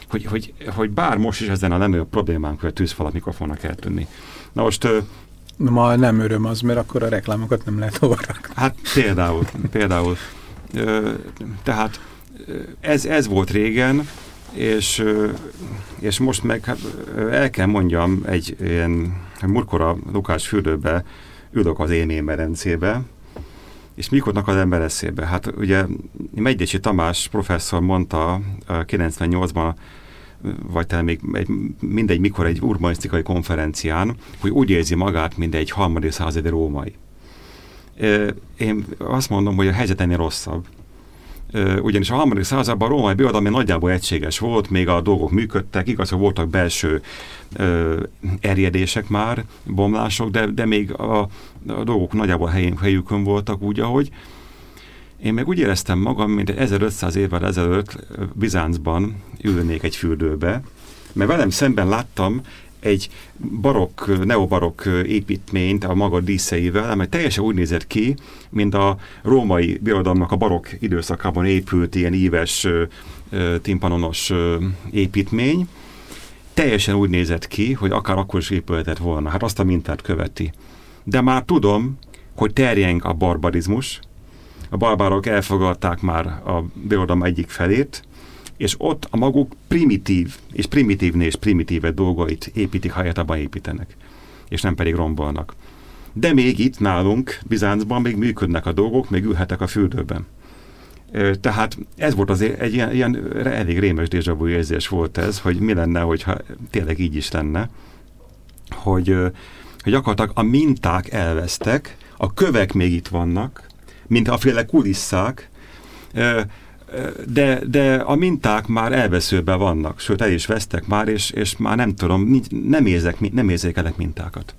hogy, hogy, hogy bár most is ezen a legnagyobb problémánk, hogy a tűzfalat mikor fognak eltűnni. Na most Ma nem öröm az, mert akkor a reklámokat nem lehet óra. Hát például, például. Tehát ez, ez volt régen, és, és most meg hát el kell mondjam egy ilyen Murkora Lukás fürdőbe ülök az medencébe, és mikor az ember eszébe? Hát ugye Megyési Tamás professzor mondta 98-ban, vagy talán még egy, mindegy, mikor egy urbanisztikai konferencián, hogy úgy érzi magát, mint egy harmadik századi római. Én azt mondom, hogy a helyzet ennél rosszabb ugyanis a harmadik században a római birodalom nagyjából egységes volt, még a dolgok működtek, igaz, hogy voltak belső ö, erjedések már, bomlások, de, de még a, a dolgok nagyjából helyén, helyükön voltak úgy, ahogy. Én meg úgy éreztem magam, mint 1500 évvel ezelőtt Bizáncban ülnék egy fürdőbe, mert velem szemben láttam egy barokk, neobarokk építményt a maga díszeivel, amely teljesen úgy nézett ki, mint a római birodalomnak a barokk időszakában épült ilyen íves, timpanonos építmény. Teljesen úgy nézett ki, hogy akár akkor is épülhetett volna. Hát azt a mintát követi. De már tudom, hogy terjeng a barbarizmus, a barbárok elfogadták már a birodalom egyik felét, és ott a maguk primitív, és primitívnél és primitíve dolgait építik, ha építenek, és nem pedig rombolnak. De még itt nálunk, Bizáncban még működnek a dolgok, még ülhetek a fürdőben. Tehát ez volt az egy ilyen, ilyen elég rémes dézsabú érzés volt ez, hogy mi lenne, hogyha tényleg így is lenne, hogy, hogy gyakorlatilag a minták elvesztek, a kövek még itt vannak, mint a féle kulisszák, de, de a minták már elveszőben vannak, sőt el is vesztek már, és, és már nem tudom, nem, érzek, nem érzékelek mintákat.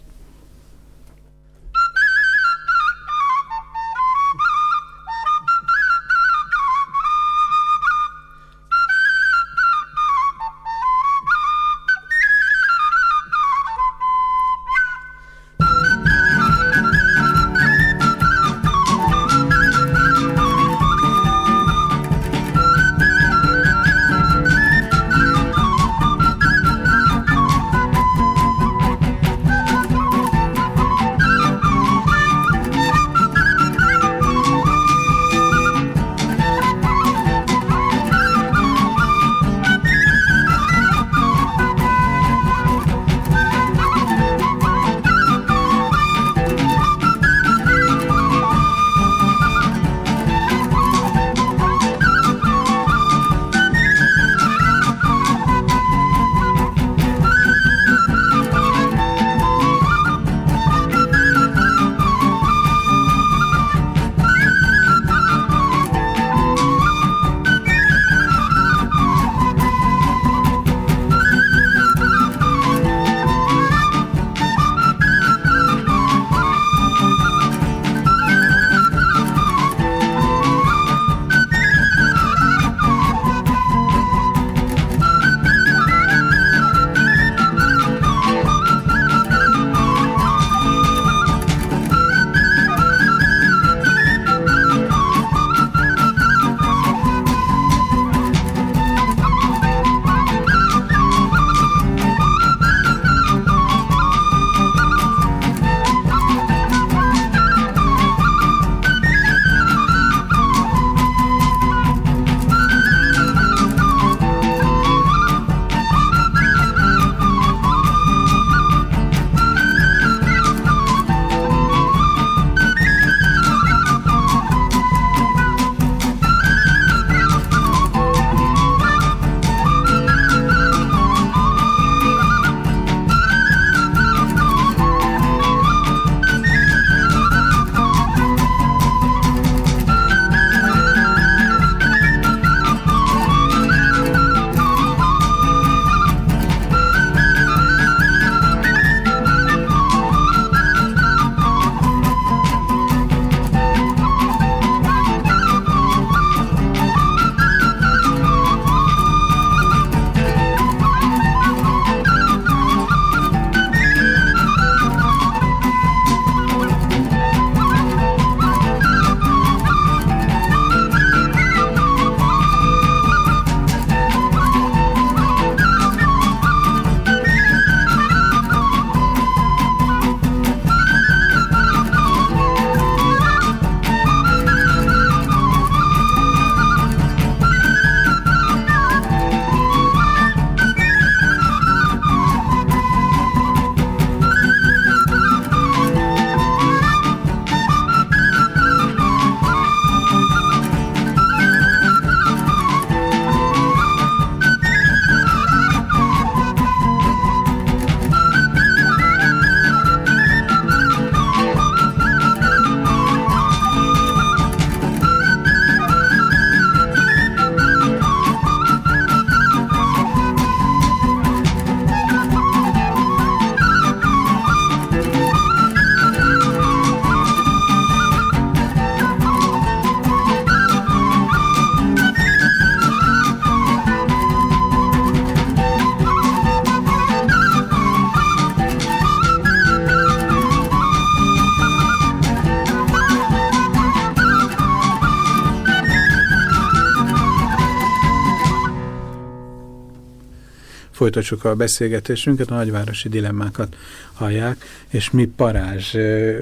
Folytassuk a beszélgetésünket, a nagyvárosi dilemmákat hallják, és mi parázs,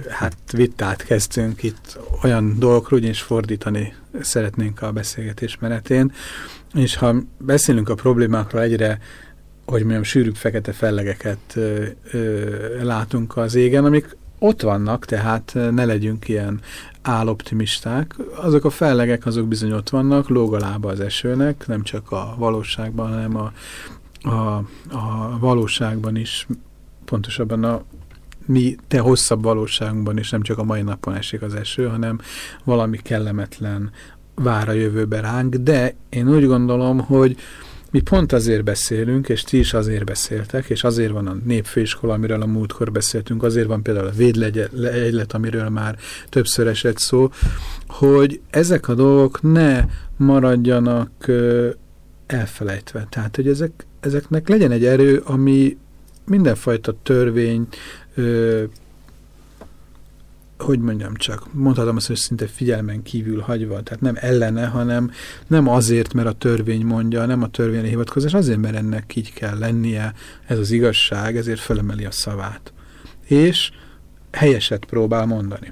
hát vitát kezdtünk itt olyan dolgokról, ugyanis fordítani szeretnénk a beszélgetés menetén, és ha beszélünk a problémákról egyre hogy mondjam, sűrűbb fekete fellegeket ö, ö, látunk az égen, amik ott vannak, tehát ne legyünk ilyen áloptimisták. Azok a fellegek, azok bizony ott vannak, lóg a lába az esőnek, nem csak a valóságban, hanem a, a, a valóságban is, pontosabban a mi te hosszabb valóságunkban is nem csak a mai napon esik az eső, hanem valami kellemetlen vár a jövőbe ránk, de én úgy gondolom, hogy mi pont azért beszélünk, és ti is azért beszéltek, és azért van a népfőiskola, amiről a múltkor beszéltünk, azért van például a védlegylet, amiről már többször esett szó, hogy ezek a dolgok ne maradjanak elfelejtve. Tehát, hogy ezek, ezeknek legyen egy erő, ami mindenfajta törvény, ö, hogy mondjam csak, mondhatom azt, hogy szinte figyelmen kívül hagyva, tehát nem ellene, hanem nem azért, mert a törvény mondja, nem a törvényre hivatkozás, azért, mert ennek így kell lennie, ez az igazság, ezért felemeli a szavát. És helyeset próbál mondani.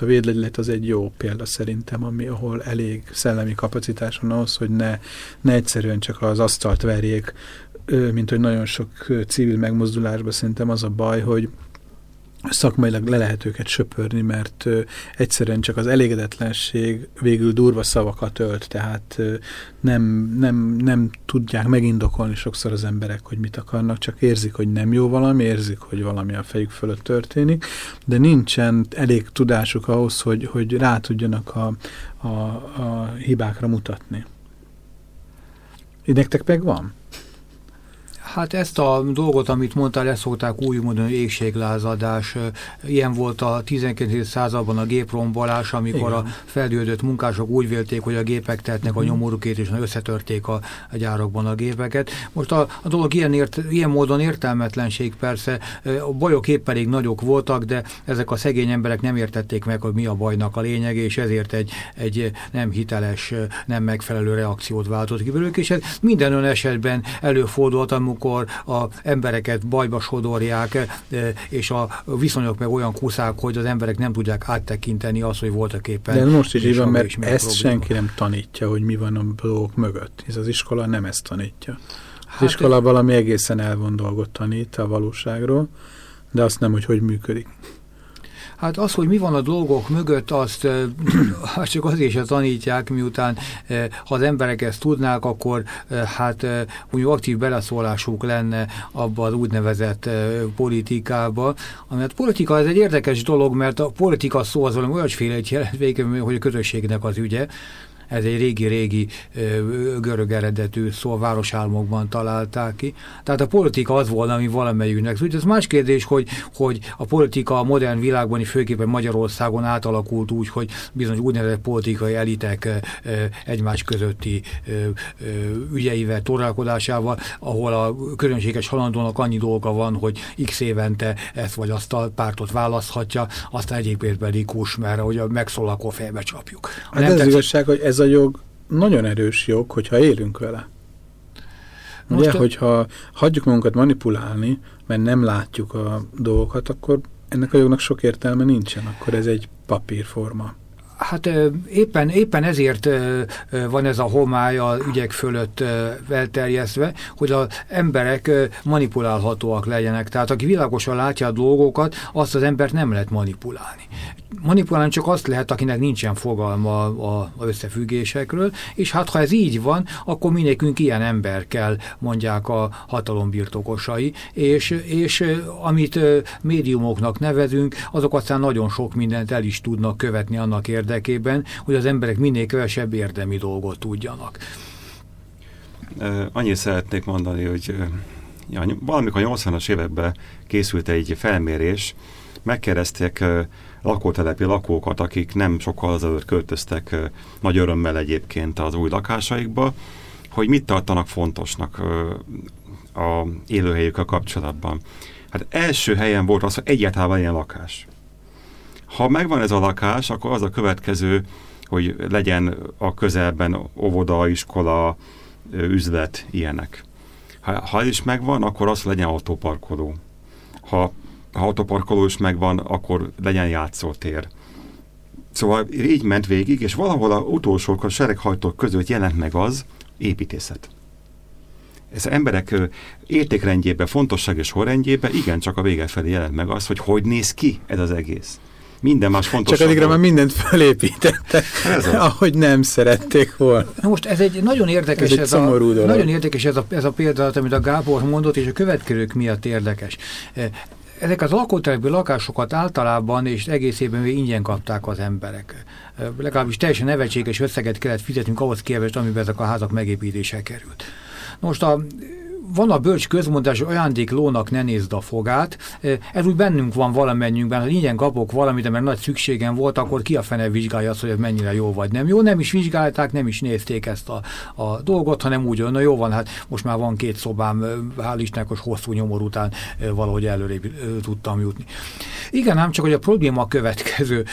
A védlegylet az egy jó példa szerintem, ami, ahol elég szellemi kapacitás van ahhoz, hogy ne, ne egyszerűen csak az asztalt verjék, mint hogy nagyon sok civil megmozdulásban szerintem az a baj, hogy szakmailag le lehet őket söpörni, mert ö, egyszerűen csak az elégedetlenség végül durva szavakat ölt, tehát nem, nem, nem tudják megindokolni sokszor az emberek, hogy mit akarnak, csak érzik, hogy nem jó valami, érzik, hogy valami a fejük fölött történik, de nincsen elég tudásuk ahhoz, hogy, hogy rá tudjanak a, a, a hibákra mutatni. Nektek meg van? Hát ezt a dolgot, amit mondtál, ezt szokták úgy mondani, hogy égséglázadás. Ilyen volt a 19. században a géprombolás, amikor Igen. a feldődött munkások úgy vélték, hogy a gépek tehetnek a mhm. nyomorukét, és összetörték a, a gyárakban a gépeket. Most a, a dolog ilyen, ért, ilyen módon értelmetlenség persze. A bajok épp elég nagyok voltak, de ezek a szegény emberek nem értették meg, hogy mi a bajnak a lényeg, és ezért egy, egy nem hiteles, nem megfelelő reakciót váltott ki belőlük, és ez minden ön esetben előfordult, amikor amikor a embereket bajba sodorják, e, és a viszonyok meg olyan kuszák, hogy az emberek nem tudják áttekinteni azt, hogy voltak éppen. De most is így van, mert ezt probléma. senki nem tanítja, hogy mi van a dolgok mögött. Ez az iskola nem ezt tanítja. Az hát iskola valami egészen elvon dolgot tanít a valóságról, de azt nem, hogy hogy működik. Hát az, hogy mi van a dolgok mögött, azt csak azért sem tanítják, miután ha az emberek ezt tudnák, akkor hát úgy aktív beleszólásuk lenne abba az úgynevezett politikába. Ami hát politika ez egy érdekes dolog, mert a politika szó az valami olyasféle jelent hogy a közösségnek az ügye, ez egy régi-régi görög eredetű szó, a városálmokban találták ki. Tehát a politika az volna, ami valamelyiknek. Úgyhogy ez más kérdés, hogy, hogy a politika a modern világban, és főképpen Magyarországon átalakult úgy, hogy bizony úgynevezett politikai elitek egymás közötti ügyeivel, torálkodásával, ahol a közönséges halandónak annyi dolga van, hogy x évente ezt vagy azt a pártot választhatja, aztán egyébként pedig kus, mert hogy megszól, akkor fejbe csapjuk. Hát ez az igazság, hogy ez a jog nagyon erős jog, hogyha élünk vele. Ugye, Most hogyha hagyjuk magunkat manipulálni, mert nem látjuk a dolgokat, akkor ennek a jognak sok értelme nincsen, akkor ez egy papírforma. Hát éppen, éppen ezért van ez a homály a ügyek fölött elterjesztve, hogy az emberek manipulálhatóak legyenek. Tehát aki világosan látja a dolgokat, azt az embert nem lehet manipulálni. Manipulálni csak azt lehet, akinek nincsen fogalma a, a összefüggésekről, és hát ha ez így van, akkor mindenkünk ilyen ember kell, mondják a hatalom birtokosai, és, és amit médiumoknak nevezünk, azok aztán nagyon sok mindent el is tudnak követni annak érdekében, hogy az emberek minél kevesebb érdemi dolgot tudjanak. Annyit szeretnék mondani, hogy ja, valamikor 80-as években készült egy felmérés, megkérdezték lakótelepi lakókat, akik nem sokkal azelőtt költöztek nagy örömmel egyébként az új lakásaikba, hogy mit tartanak fontosnak a élőhelyükkel kapcsolatban. Hát első helyen volt az, hogy egyáltalán van ilyen lakás. Ha megvan ez a lakás, akkor az a következő, hogy legyen a közelben óvoda, iskola, üzlet, ilyenek. Ha, ha is megvan, akkor az legyen autóparkoló. Ha, ha autóparkoló is megvan, akkor legyen játszótér. Szóval így ment végig, és valahol a utolsók, a sereghajtók között jelent meg az építészet. Ez emberek értékrendjében, fontosság és sorrendjében igencsak a vége felé jelent meg az, hogy hogy néz ki ez az egész minden más fontos. Csak addigra már mindent felépítettek, ahogy nem szerették volna. Na most ez egy nagyon érdekes, ez, ez, a, nagyon érdekes ez a, ez a példa, amit a Gábor mondott, és a következők miatt érdekes. Ezek az lakótelepű lakásokat általában és egész évben ingyen kapták az emberek. Legalábbis teljesen nevetséges összeget kellett fizetnünk ahhoz képest, amiben ezek a házak megépítése került. Most a van a bölcs közmondás, hogy ajándék lónak ne nézd a fogát. Ez úgy bennünk van valamennyünkben, ha ingyen kapok valamit, mert nagy szükségem volt, akkor ki a fene vizsgálja azt, hogy ez mennyire jó vagy nem jó. Nem is vizsgálták, nem is nézték ezt a, a dolgot, hanem úgy, na jó van, hát most már van két szobám, hál' Istennek, hogy hosszú nyomor után valahogy előrébb tudtam jutni. Igen, ám csak, hogy a probléma következő.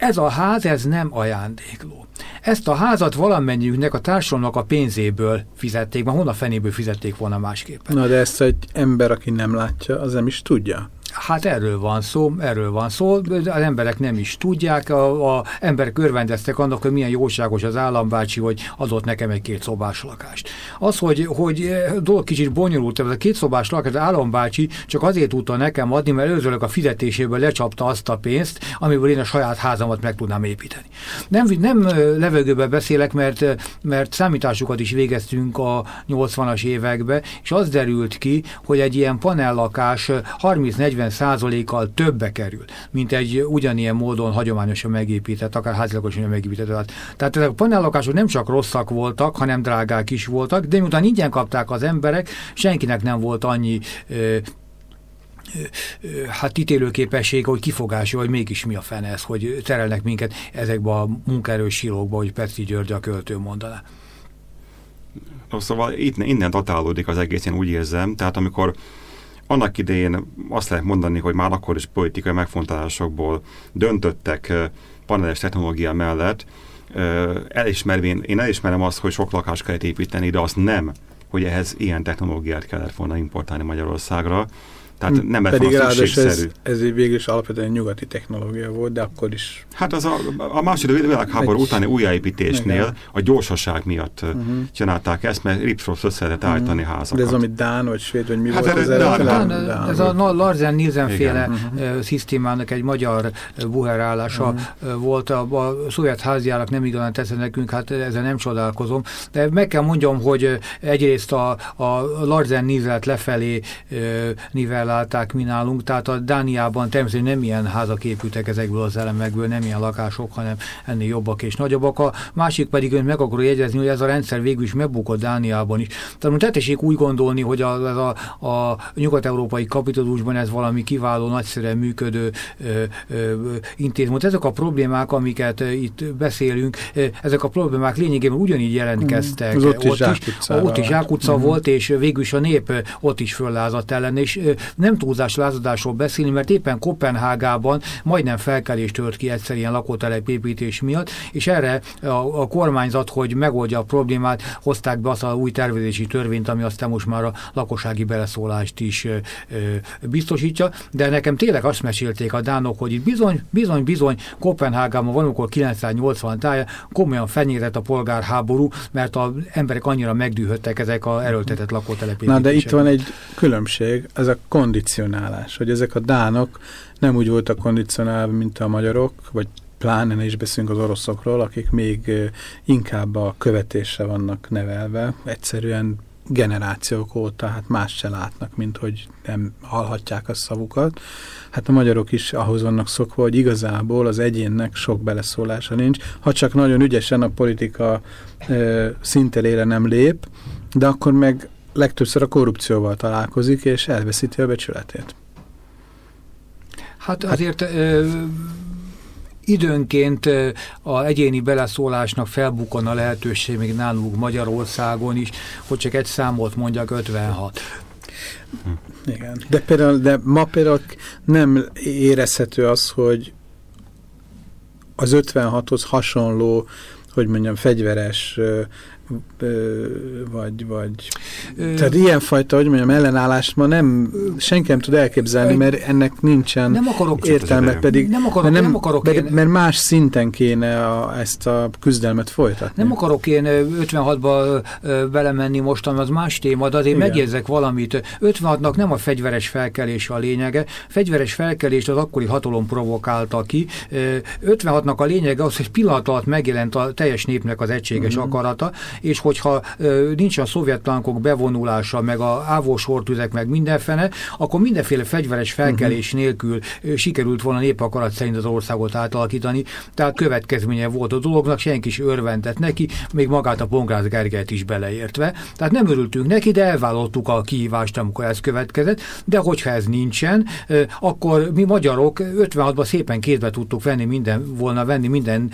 Ez a ház, ez nem ajándékló. Ezt a házat valamennyiünknek a társadalomnak a pénzéből fizették, mert honnan fenéből fizették volna másképpen. Na de ezt egy ember, aki nem látja, az nem is tudja. Hát erről van szó, erről van szó, az emberek nem is tudják, a, a emberek örvendeztek annak, hogy milyen jóságos az állambácsi, hogy adott nekem egy két szobás lakást. Az, hogy, hogy eh, dolog kicsit bonyolult, ez a két szobás lakás, az állambácsi csak azért tudta nekem adni, mert előzőleg a fizetéséből lecsapta azt a pénzt, amiből én a saját házamat meg tudnám építeni. Nem, nem eh, levegőbe beszélek, mert, eh, mert számításokat is végeztünk a 80-as évekbe, és az derült ki, hogy egy ilyen panellakás 30-40 40%-kal többe kerül, mint egy ugyanilyen módon hagyományosan megépített, akár házilagosan megépített. Tehát ezek a panellakások nem csak rosszak voltak, hanem drágák is voltak, de miután ingyen kapták az emberek, senkinek nem volt annyi ö, hát ítélőképesség, hogy kifogása, hogy mégis mi a fene ez, hogy terelnek minket ezekbe a munkaerős sílókba, hogy Petri György a költő mondaná. Szóval itt, innen datálódik az egész, én úgy érzem, tehát amikor annak idején azt lehet mondani, hogy már akkor is politikai megfontolásokból döntöttek paneles technológia mellett, elismervén, én elismerem azt, hogy sok lakást kellett építeni, de azt nem, hogy ehhez ilyen technológiát kellett volna importálni Magyarországra. Tehát hm, nem Pedig ráadásul ez, ez végül is alapvetően nyugati technológia volt, de akkor is... Hát az a, a második világháború egy... utáni újjáépítésnél igen. a gyorsaság miatt uh -huh. csinálták ezt, mert ripsról össze lehetett uh mhm. -huh. állítani házakat. De ez ami Dán vagy Svéd, vagy mi hát volt? Ez, ez, Dán, Dán, Dán, ez a Larsen Nielsen féle uh -huh. szisztémának egy magyar buherállása uh -huh. volt. A, a szovjet háziárak nem igazán teszem nekünk, hát ezzel nem csodálkozom. De meg kell mondjam, hogy egyrészt a, a Larsen Nielsen lefelé nivellálták mi nálunk, tehát a Dániában természetesen nem ilyen házak épültek ezekből az elemekből, nem ilyen lakások, hanem ennél jobbak és nagyobbak. A másik pedig ön meg akarja jegyezni, hogy ez a rendszer végül is megbukott Dániában is. Tehát tetessék úgy gondolni, hogy a, ez a, a nyugat-európai kapitalizmusban ez valami kiváló, nagyszerűen működő intézmény. Ezek a problémák, amiket itt beszélünk, ezek a problémák lényegében ugyanígy jelentkeztek. Mm. ott, ott is, ott is zsákutca mm. volt, és végül is a nép ott is föllázadt ellen, és nem túlzás lázadásról beszélni, mert éppen Kopenhágában majdnem felkelést tört ki egyszer ilyen lakótelepépítés miatt, és erre a, a kormányzat, hogy megoldja a problémát, hozták be azt a új tervezési törvényt, ami aztán most már a lakossági beleszólást is ö, ö, biztosítja, de nekem tényleg azt mesélték a dánok, hogy itt bizony, bizony, bizony Kopenhágában van, amikor 980 tája, komolyan fenyérett a polgárháború, mert az emberek annyira megdűhöttek ezek a erőltetett lakótelepítések. Na de itt van egy különbség, ez a kondicionálás, hogy ezek a dánok nem úgy voltak kondicionálva, mint a magyarok, vagy pláne ne is beszélünk az oroszokról, akik még inkább a követésre vannak nevelve, egyszerűen generációk óta hát más se látnak, mint hogy nem hallhatják a szavukat. Hát a magyarok is ahhoz vannak szokva, hogy igazából az egyénnek sok beleszólása nincs, ha csak nagyon ügyesen a politika e, szintelére nem lép, de akkor meg legtöbbször a korrupcióval találkozik, és elveszíti a becsületét. Hát azért hát, ö, időnként a egyéni beleszólásnak felbukon a lehetőség még nálunk Magyarországon is, hogy csak egy számot mondjak, 56. Igen. De, például, de ma például nem érezhető az, hogy az 56-hoz hasonló, hogy mondjam, fegyveres vagy, vagy ö, tehát ilyenfajta, hogy mondjam, ellenállást ma nem, senki nem tud elképzelni, mert ennek nincsen nem akarok, értelme, pedig nem akarok, nem, nem akarok mert, én, mert más szinten kéne a, ezt a küzdelmet folytatni. Nem akarok én 56-ba belemenni most, az más téma, de azért Igen. megjegyzek valamit. 56-nak nem a fegyveres felkelés a lényege, fegyveres felkelést az akkori hatalom provokálta ki. 56-nak a lényege az, hogy pillanat alatt megjelent a teljes népnek az egységes mm -hmm. akarata, és hogyha nincs a szovjet tankok bevonulása, meg a ávós hortüzek, meg mindenfene, akkor mindenféle fegyveres felkelés mhm. nélkül sikerült volna népakarat szerint az országot átalakítani, tehát következménye volt a dolognak, senki is örvendett neki, még magát a Pongrász Gergelyt is beleértve. Tehát nem örültünk neki, de elvállaltuk a kihívást, amikor ez következett, de hogyha ez nincsen, akkor mi magyarok 56-ban szépen kézbe tudtuk venni minden, volna venni minden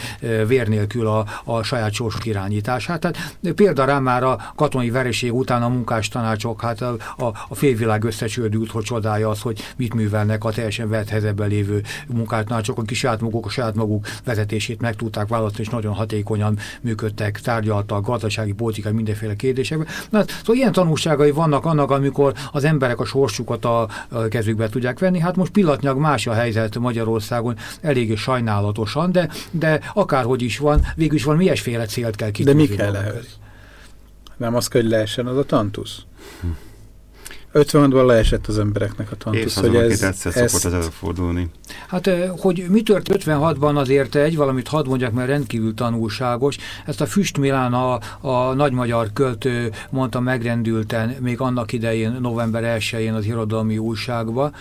vér nélkül a, a saját sorsuk irányítását. Tehát példa rá már a katonai vereség után a munkástanácsok, hát a, a, a félvilág összecsődült, hogy csodálja az, hogy mit művelnek a teljesen vett helyzetben lévő munkástanácsok, akik saját maguk, a saját maguk vezetését meg tudták választani, és nagyon hatékonyan működtek, tárgyaltak gazdasági, politikai, mindenféle kérdésekben. Na, szóval ilyen tanulságai vannak annak, amikor az emberek a sorsukat a, a kezükbe tudják venni. Hát most pillanatnyilag más a helyzet Magyarországon, eléggé sajnálatosan, de, de akárhogy is van, végül is van ilyesféle célt kell kitűzni. De mi kell ehhez? Nem az kell, hogy leessen az a tantusz? Hm. 56-ban leesett az embereknek a tantusz, hogy ez... egyszer ezt... szokott ez előfordulni. Hát, hogy mi tört 56-ban azért egy valamit hadd mondjak, mert rendkívül tanulságos. Ezt a Füst Milán, a, a nagymagyar költő mondta megrendülten még annak idején, november 1-én az irodalmi újságba,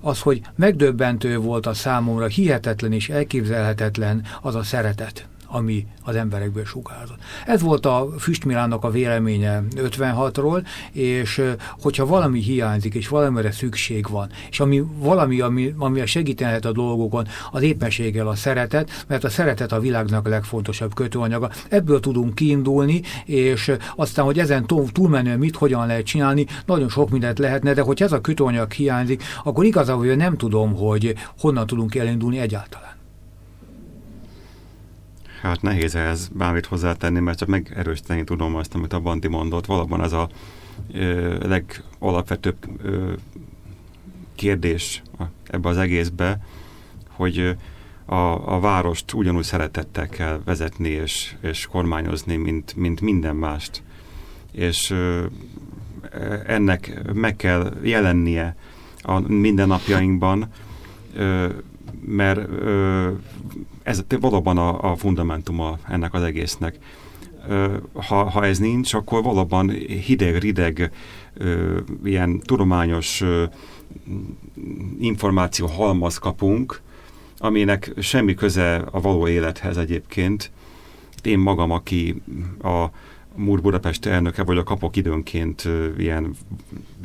az, hogy megdöbbentő volt a számomra, hihetetlen és elképzelhetetlen az a szeretet ami az emberekből sugárzott. Ez volt a Füstmilánnak a véleménye 56-ról, és hogyha valami hiányzik, és valamire szükség van, és ami valami, ami, ami segítenhet a dolgokon, az éppenséggel a szeretet, mert a szeretet a világnak a legfontosabb kötőanyaga. Ebből tudunk kiindulni, és aztán, hogy ezen túlmenően mit, hogyan lehet csinálni, nagyon sok mindent lehetne, de hogy ez a kötőanyag hiányzik, akkor igazából nem tudom, hogy honnan tudunk elindulni egyáltalán. Hát nehéz ehhez bármit hozzátenni, mert csak megerősíteni tudom azt, amit a Bandi mondott. Valóban ez a ö, legalapvetőbb ö, kérdés ebbe az egészbe, hogy a, a várost ugyanúgy szeretettel kell vezetni és, és kormányozni, mint, mint minden mást. És ö, ennek meg kell jelennie a mindennapjainkban, ö, mert ö, ez valóban a, a fundamentuma ennek az egésznek. Ha, ha ez nincs, akkor valóban hideg-rideg ilyen tudományos információ halmaz kapunk, aminek semmi köze a való élethez egyébként. Én magam, aki a Múr Budapest elnöke vagy a kapok időnként ilyen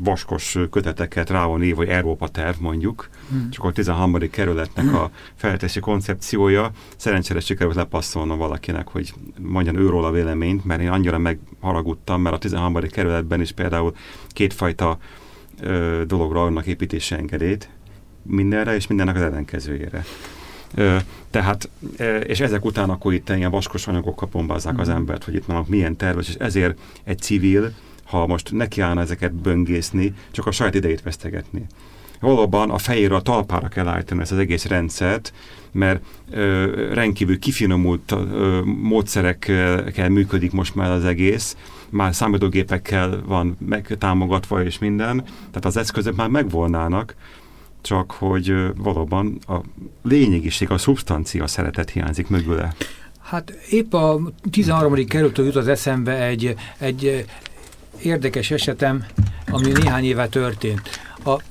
vaskos köteteket rá van év, vagy Európa terv mondjuk, hmm. csak a 13. kerületnek a feltesi koncepciója. Szerencsére sikerült lepasszolnom valakinek, hogy mondjan őról a véleményt, mert én annyira megharagudtam, mert a 13. kerületben is például kétfajta uh, dologra adnak építési engedélyt, mindenre és mindennek az ellenkezőjére. Tehát, és ezek után akkor itt ilyen vaskos anyagok kapombázzák az mhm. embert, hogy itt vannak milyen terves, és ezért egy civil, ha most nekiállna ezeket böngészni, csak a saját idejét vesztegetni. Valóban a fejére, a talpára kell állítani ezt az egész rendszert, mert ö, rendkívül kifinomult ö, módszerekkel működik most már az egész, már számítógépekkel van megtámogatva és minden, tehát az eszközök már megvolnának, csak hogy valóban a lényegiség, a szubstancia szeretet hiányzik mögüle. Hát épp a 13. kerültől jut az eszembe egy, egy érdekes esetem, ami néhány éve történt. A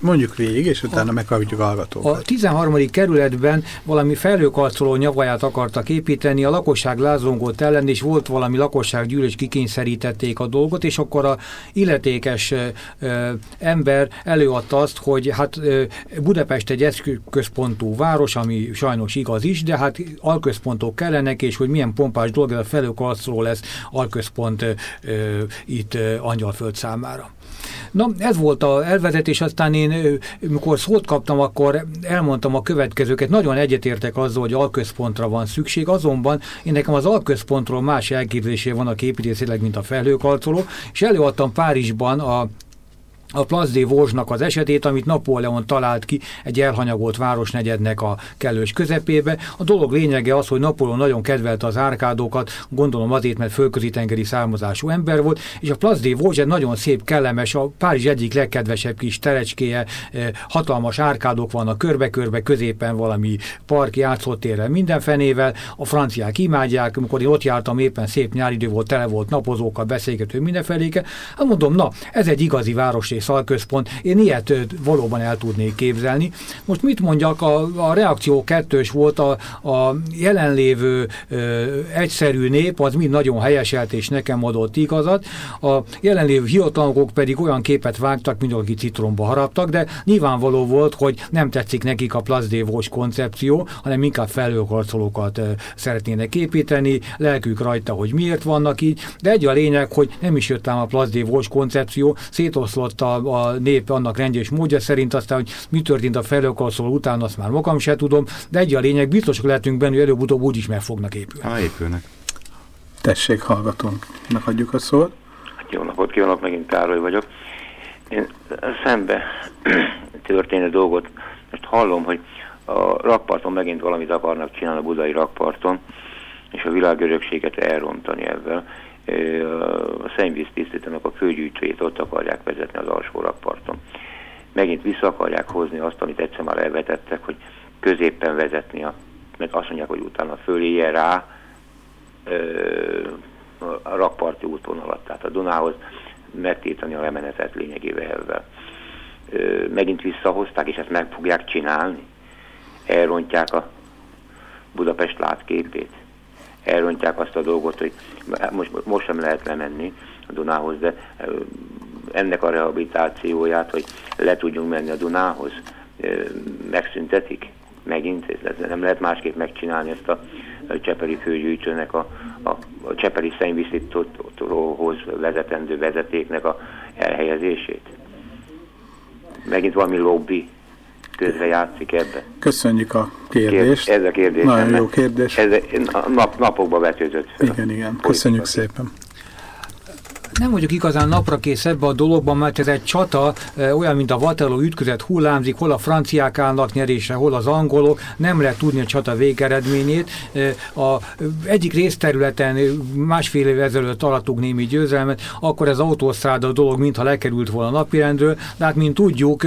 Mondjuk végig, és utána meghallgatjuk a hallgatókat. A 13. kerületben valami felhőkarcoló nyavaját akartak építeni, a lakosság lázongott ellen, és volt valami lakossággyűlés, kikényszerítették a dolgot, és akkor a illetékes ö, ember előadta azt, hogy hát ö, Budapest egy eszközpontú város, ami sajnos igaz is, de hát alközpontok kellenek, és hogy milyen pompás dolog, ez a felhőkarcoló lesz alközpont ö, itt ö, Angyalföld számára. Na, ez volt a elvezetés, aztán én, mikor szót kaptam, akkor elmondtam a következőket. Nagyon egyetértek azzal, hogy alközpontra van szükség, azonban én nekem az alközpontról más elképzelésé van a képítészileg, mint a felhőkarcoló, és előadtam Párizsban a a Place des az esetét, amit Napóleon talált ki egy elhanyagolt városnegyednek a kellős közepébe. A dolog lényege az, hogy Napóleon nagyon kedvelte az árkádokat, gondolom azért, mert földközi-tengeri származású ember volt, és a Place des Vosges nagyon szép, kellemes, a Párizs egyik legkedvesebb kis terecskéje, eh, hatalmas árkádok vannak körbe-körbe, középen valami park játszótérrel, minden fenével, a franciák imádják, amikor én ott jártam, éppen szép nyári idő volt, tele volt napozókkal, beszélgető mindenfeléke. Hát mondom, na, ez egy igazi város szalközpont. Én ilyet valóban el tudnék képzelni. Most mit mondjak, a, a reakció kettős volt, a, a jelenlévő ö, egyszerű nép, az mind nagyon helyeselt és nekem adott igazat. A jelenlévő hivatalnokok pedig olyan képet vágtak, mint aki citromba haraptak, de nyilvánvaló volt, hogy nem tetszik nekik a plazdévós koncepció, hanem inkább felhőkarcolókat szeretnének építeni, lelkük rajta, hogy miért vannak így, de egy a lényeg, hogy nem is jött ám a plazdévós koncepció, szétoszlott a a, nép annak rendje és módja szerint, aztán, hogy mi történt a felőkarszoló után, azt már magam se tudom, de egy a lényeg, biztosak lehetünk benne, hogy előbb-utóbb úgyis meg fognak épülni. Há, épülnek. Tessék, hallgatónknak adjuk a szót. Hát jó napot kívánok, megint Károly vagyok. Én szembe történő dolgot most hallom, hogy a rakparton megint valamit akarnak csinálni a budai rakparton, és a világörökséget elrontani ebben a szennyvíz tisztítanak a főgyűjtőjét ott akarják vezetni az alsó rakparton. Megint vissza akarják hozni azt, amit egyszer már elvetettek, hogy középpen vezetni, a, mert azt mondják, hogy utána föléje rá a rakparti útvonalat, tehát a Dunához megtiltani a lemenetet lényegével ebben. Megint visszahozták, és ezt meg fogják csinálni. Elrontják a Budapest látképét elrontják azt a dolgot, hogy most, most sem lehet lemenni a Dunához, de ennek a rehabilitációját, hogy le tudjunk menni a Dunához, megszüntetik? Megint, nem lehet másképp megcsinálni ezt a Csepeli főgyűjtőnek a, a, a Csepeli szennyvízítóhoz vezetendő vezetéknek a elhelyezését. Megint valami lobby közre játszik ebbe. Köszönjük a kérdést. ez a kérdés. Nagyon jó kérdés. Ez nap, napokba vetődött. Igen, igen. Köszönjük szépen nem vagyok igazán napra kész ebbe a dologban, mert ez egy csata, olyan, mint a Waterloo ütközet hullámzik, hol a franciák állnak nyerésre, hol az angolok, nem lehet tudni a csata végeredményét. A egyik részterületen másfél év ezelőtt alattuk némi győzelmet, akkor ez autósztráda dolog, mintha lekerült volna napirendről, de hát mint tudjuk,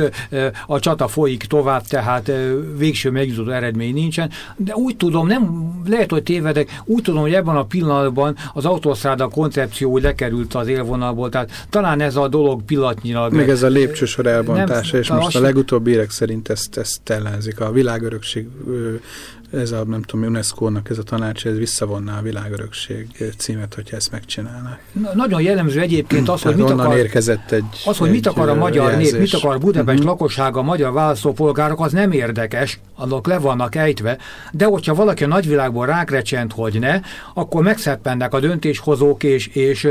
a csata folyik tovább, tehát végső megjutott eredmény nincsen, de úgy tudom, nem lehet, hogy tévedek, úgy tudom, hogy ebben a pillanatban az autósztráda koncepció lekerült az élvonalból, tehát talán ez a dolog pillanatnyilag... Még ez a lépcsősor elbontása, nem, és most a legutóbbi érek szerint ezt, ezt ellenzik. A világörökség ez a, nem tudom, UNESCO-nak ez a tanács, ez visszavonná a világörökség címet, hogyha ezt megcsinálná. Na, nagyon jellemző egyébként az, hogy mit akar, érkezett egy, az, hogy egy mit akar a magyar jelzés. nép, mit akar Budapest uh mhm. -huh. lakossága, a magyar választópolgárok, az nem érdekes, azok le vannak ejtve, de hogyha valaki a nagyvilágból rákrecsent, hogy ne, akkor megszeppennek a döntéshozók, és, és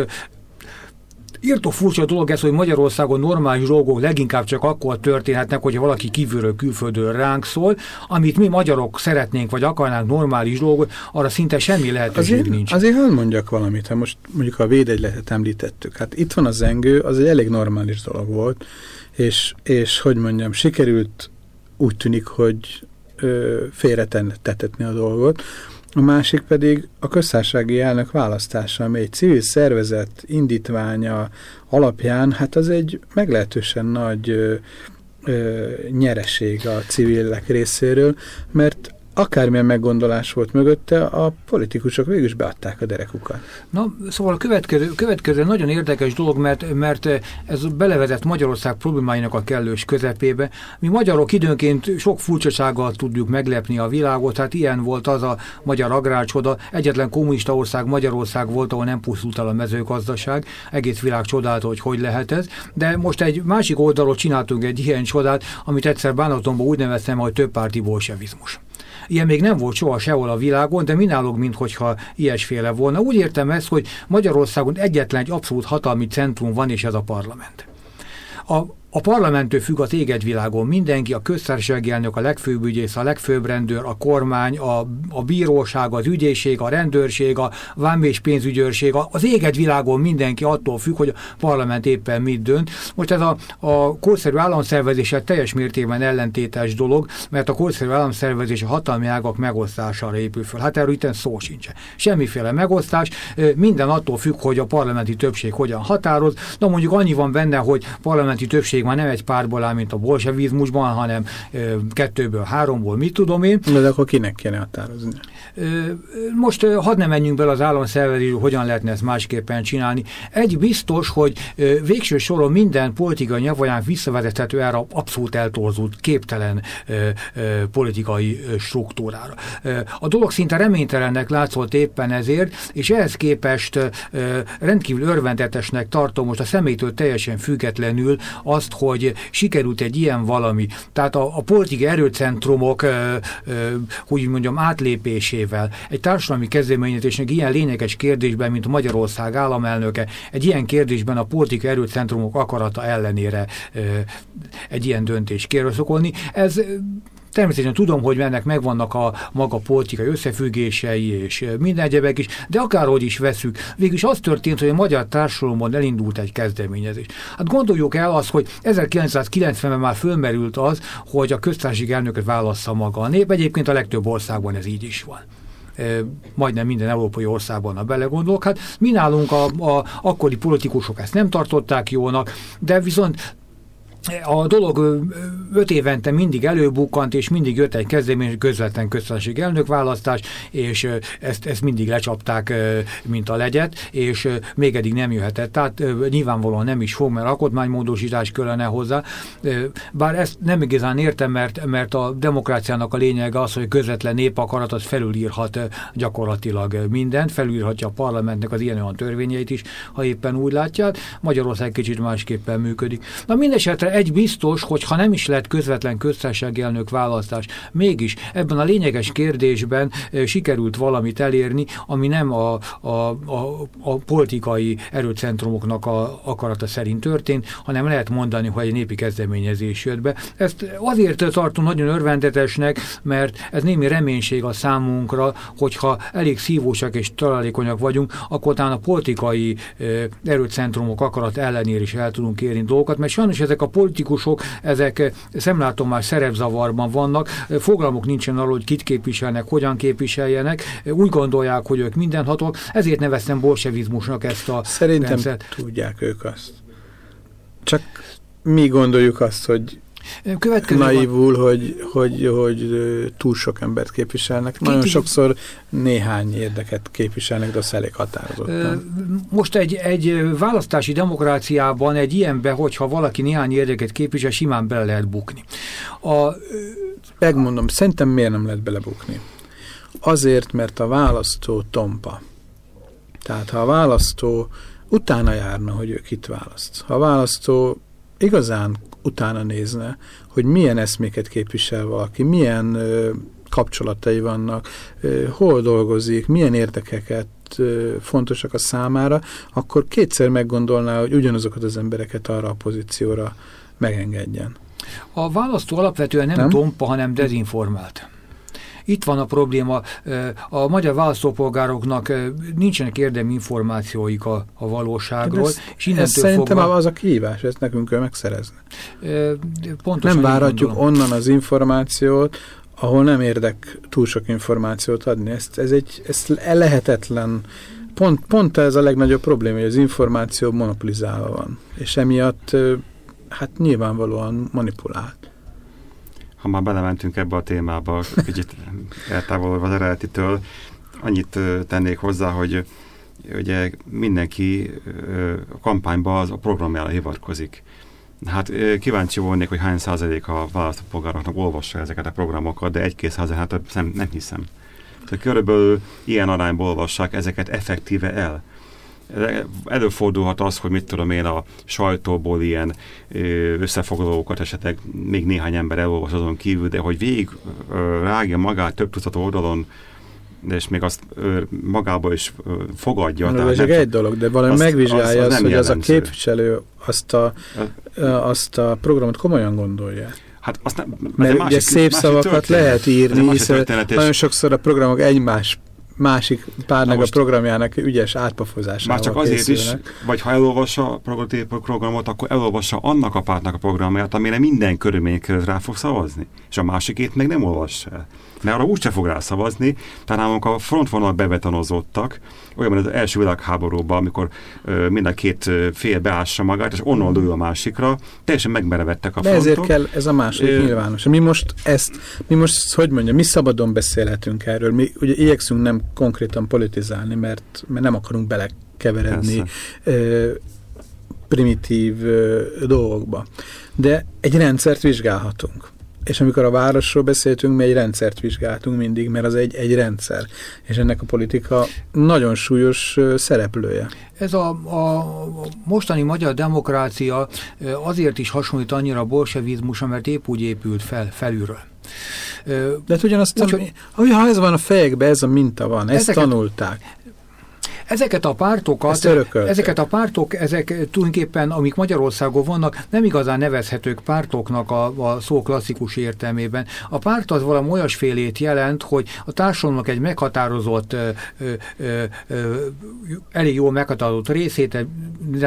írtó furcsa dolog ez, hogy Magyarországon normális dolgok leginkább csak akkor történhetnek, hogyha valaki kívülről külföldről ránk szól, amit mi magyarok szeretnénk, vagy akarnánk normális dolgot, arra szinte semmi lehetőség azért, nincs. Azért hogy mondjak valamit, ha most mondjuk a védegyletet említettük. Hát itt van a zengő, az egy elég normális dolog volt, és, és hogy mondjam, sikerült úgy tűnik, hogy félretetni a dolgot. A másik pedig a köztársasági elnök választása, ami egy civil szervezet indítványa alapján, hát az egy meglehetősen nagy ö, ö, nyereség a civilek részéről, mert akármilyen meggondolás volt mögötte, a politikusok végül is beadták a derekukat. Na, szóval a következő, következő nagyon érdekes dolog, mert, mert ez belevezett Magyarország problémáinak a kellős közepébe. Mi magyarok időnként sok furcsasággal tudjuk meglepni a világot, hát ilyen volt az a magyar agrárcsoda, egyetlen kommunista ország Magyarország volt, ahol nem pusztult el a mezőgazdaság, egész világ csodálta, hogy hogy lehet ez, de most egy másik oldalról csináltunk egy ilyen csodát, amit egyszer bánatomban úgy neveztem, hogy többpárti bolsevizmus. Ilyen még nem volt soha sehol a világon, de mi nálunk, minthogyha ilyesféle volna. Úgy értem ezt, hogy Magyarországon egyetlen egy abszolút hatalmi centrum van, és ez a parlament. a, a parlamenttől függ az égegyvilágon mindenki, a köztársasági elnök, a legfőbb ügyész, a legfőbb rendőr, a kormány, a, a bíróság, az ügyészség, a rendőrség, a vám és pénzügyőrség, az égegyvilágon mindenki attól függ, hogy a parlament éppen mit dönt. Most ez a, a korszerű államszervezése teljes mértékben ellentétes dolog, mert a korszerű államszervezés a hatalmi ágak megosztására épül föl. Hát erről itt szó sincs. Semmiféle megosztás, minden attól függ, hogy a parlamenti többség hogyan határoz. Na mondjuk annyi van benne, hogy parlamenti többség már nem egy párból áll, mint a bolsevizmusban, hanem kettőből, háromból, mit tudom én. De akkor kinek kéne határozni? Most hadd ne menjünk bele az államszervezésről, hogyan lehetne ezt másképpen csinálni. Egy biztos, hogy végső soron minden politikai nyelvaján visszavezethető erre abszolút eltorzult, képtelen politikai struktúrára. A dolog szinte reménytelennek látszott éppen ezért, és ehhez képest rendkívül örvendetesnek tartom most a személytől teljesen függetlenül azt, hogy sikerült egy ilyen valami, tehát a, a politikai erőcentrumok, hogy mondjam, átlépésével, egy társadalmi kezdeményezésnek ilyen lényeges kérdésben, mint Magyarország államelnöke, egy ilyen kérdésben a politikai erőcentrumok akarata ellenére egy ilyen döntés kérőszokolni. Ez Természetesen tudom, hogy ennek megvannak a maga politikai összefüggései és minden egyebek is, de akárhogy is veszük, végülis az történt, hogy a magyar társadalomban elindult egy kezdeményezés. Hát gondoljuk el azt, hogy 1990-ben már fölmerült az, hogy a köztársaság elnököt válassza maga a nép. Egyébként a legtöbb országban ez így is van majdnem minden európai országban, ha belegondolok. Hát mi nálunk a, a akkori politikusok ezt nem tartották jónak, de viszont a dolog öt évente mindig előbukkant, és mindig jött egy kezdemény, közvetlen köztársasági elnökválasztás, és ezt, ezt mindig lecsapták, mint a legyet, és még eddig nem jöhetett. Tehát nyilvánvalóan nem is fog, mert alkotmánymódosítás kellene hozzá. Bár ezt nem igazán értem, mert, mert a demokráciának a lényege az, hogy közvetlen népakarat az felülírhat gyakorlatilag mindent, felülírhatja a parlamentnek az ilyen-olyan törvényeit is, ha éppen úgy látják. Magyarország kicsit másképpen működik. Na mindesetre egy biztos, hogy ha nem is lett közvetlen köztársasági elnök választás, mégis ebben a lényeges kérdésben sikerült valamit elérni, ami nem a, a, a, a politikai erőcentrumoknak a akarata szerint történt, hanem lehet mondani, hogy egy népi kezdeményezés jött be. Ezt azért tartom nagyon örvendetesnek, mert ez némi reménység a számunkra, hogyha elég szívósak és találékonyak vagyunk, akkor talán a politikai erőcentrumok akarat ellenére is el tudunk érni dolgokat, mert sajnos ezek a politikusok, ezek szemlátomás szerepzavarban vannak, fogalmuk nincsen arról, hogy kit képviselnek, hogyan képviseljenek, úgy gondolják, hogy ők mindenhatók, ezért neveztem bolsevizmusnak ezt a Szerintem rendszert. tudják ők azt. Csak mi gondoljuk azt, hogy Következő naivul, van... hogy, hogy, hogy túl sok embert képviselnek. Két Nagyon sokszor néhány érdeket képviselnek, de az elég határozottan. Most egy, egy választási demokráciában egy ilyenbe, hogyha valaki néhány érdeket képvisel, simán bele lehet bukni. A, Megmondom, szerintem miért nem lehet belebukni? Azért, mert a választó tompa. Tehát ha a választó utána járna, hogy ő kit választ. Ha a választó igazán utána nézne, hogy milyen eszméket képvisel valaki, milyen ö, kapcsolatai vannak, ö, hol dolgozik, milyen érdekeket ö, fontosak a számára, akkor kétszer meggondolná, hogy ugyanazokat az embereket arra a pozícióra megengedjen. A választó alapvetően nem, nem? tompa, hanem dezinformált. Itt van a probléma, a magyar választópolgároknak nincsenek érdemi információik a, a valóságról, ez, és innentől ez szerintem fogva... az a kihívás, ezt nekünk kell megszerezni. Pontosan nem várhatjuk onnan az információt, ahol nem érdek túl sok információt adni. Ezt, ez egy ez lehetetlen pont, pont ez a legnagyobb probléma, hogy az információ monopolizálva van, és emiatt hát nyilvánvalóan manipulált ha már belementünk ebbe a témába, kicsit eltávolodva az eredetitől, annyit tennék hozzá, hogy ugye mindenki a kampányban az a programjára hivatkozik. Hát kíváncsi volnék, hogy hány százalék a választópolgároknak olvassa ezeket a programokat, de egy-két százalék, hát nem, nem hiszem. Tehát körülbelül ilyen arányból olvassák ezeket effektíve el előfordulhat az, hogy mit tudom én a sajtóból ilyen összefoglalókat esetleg még néhány ember elolvas azon kívül, de hogy végig rágja magát több tucat oldalon de és még azt magába is fogadja. No, ez csak egy dolog, de valami azt, megvizsgálja az, az, az hogy az a képviselő azt a, azt a programot komolyan gondolja. Hát azt nem, Mert másik, ugye szép szavakat történet. lehet írni, hiszen nagyon sokszor a programok egymás másik párnak a programjának ügyes átpofozásával Már csak azért készülnek. is, vagy ha elolvassa a programot, akkor elolvassa annak a pártnak a programját, amire minden körülmény között rá fog szavazni. És a másikét meg nem olvassa el mert arra úgyse fog rá szavazni, tehát nálunk a frontvonal bebetonozottak, olyan, az első világháborúban, amikor ö, mind a két fél beássa magát, és onnan dől a másikra, teljesen megmerevettek a De frontok. ezért kell ez a második ö... nyilvános. Mi most ezt, mi most, hogy mondjam, mi szabadon beszélhetünk erről, mi ugye igyekszünk nem konkrétan politizálni, mert, mert nem akarunk belekeveredni ö, primitív ö, dolgokba. De egy rendszert vizsgálhatunk. És amikor a városról beszéltünk, mi egy rendszert vizsgáltunk mindig, mert az egy, egy rendszer. És ennek a politika nagyon súlyos szereplője. Ez a, a mostani magyar demokrácia azért is hasonlít annyira a bolsevizmusra, mert épp úgy épült fel, felülről. De hát ugyanazt, úgy, hogy, ha ez van a fejekben, ez a minta van, ezt ezeket, tanulták. Ezeket a pártokat, ezeket a pártok, ezek tulajdonképpen, amik Magyarországon vannak, nem igazán nevezhetők pártoknak a, a szó klasszikus értelmében. A párt az valami olyasfélét jelent, hogy a társadalomnak egy meghatározott, ö, ö, ö, elég jól meghatározott részét,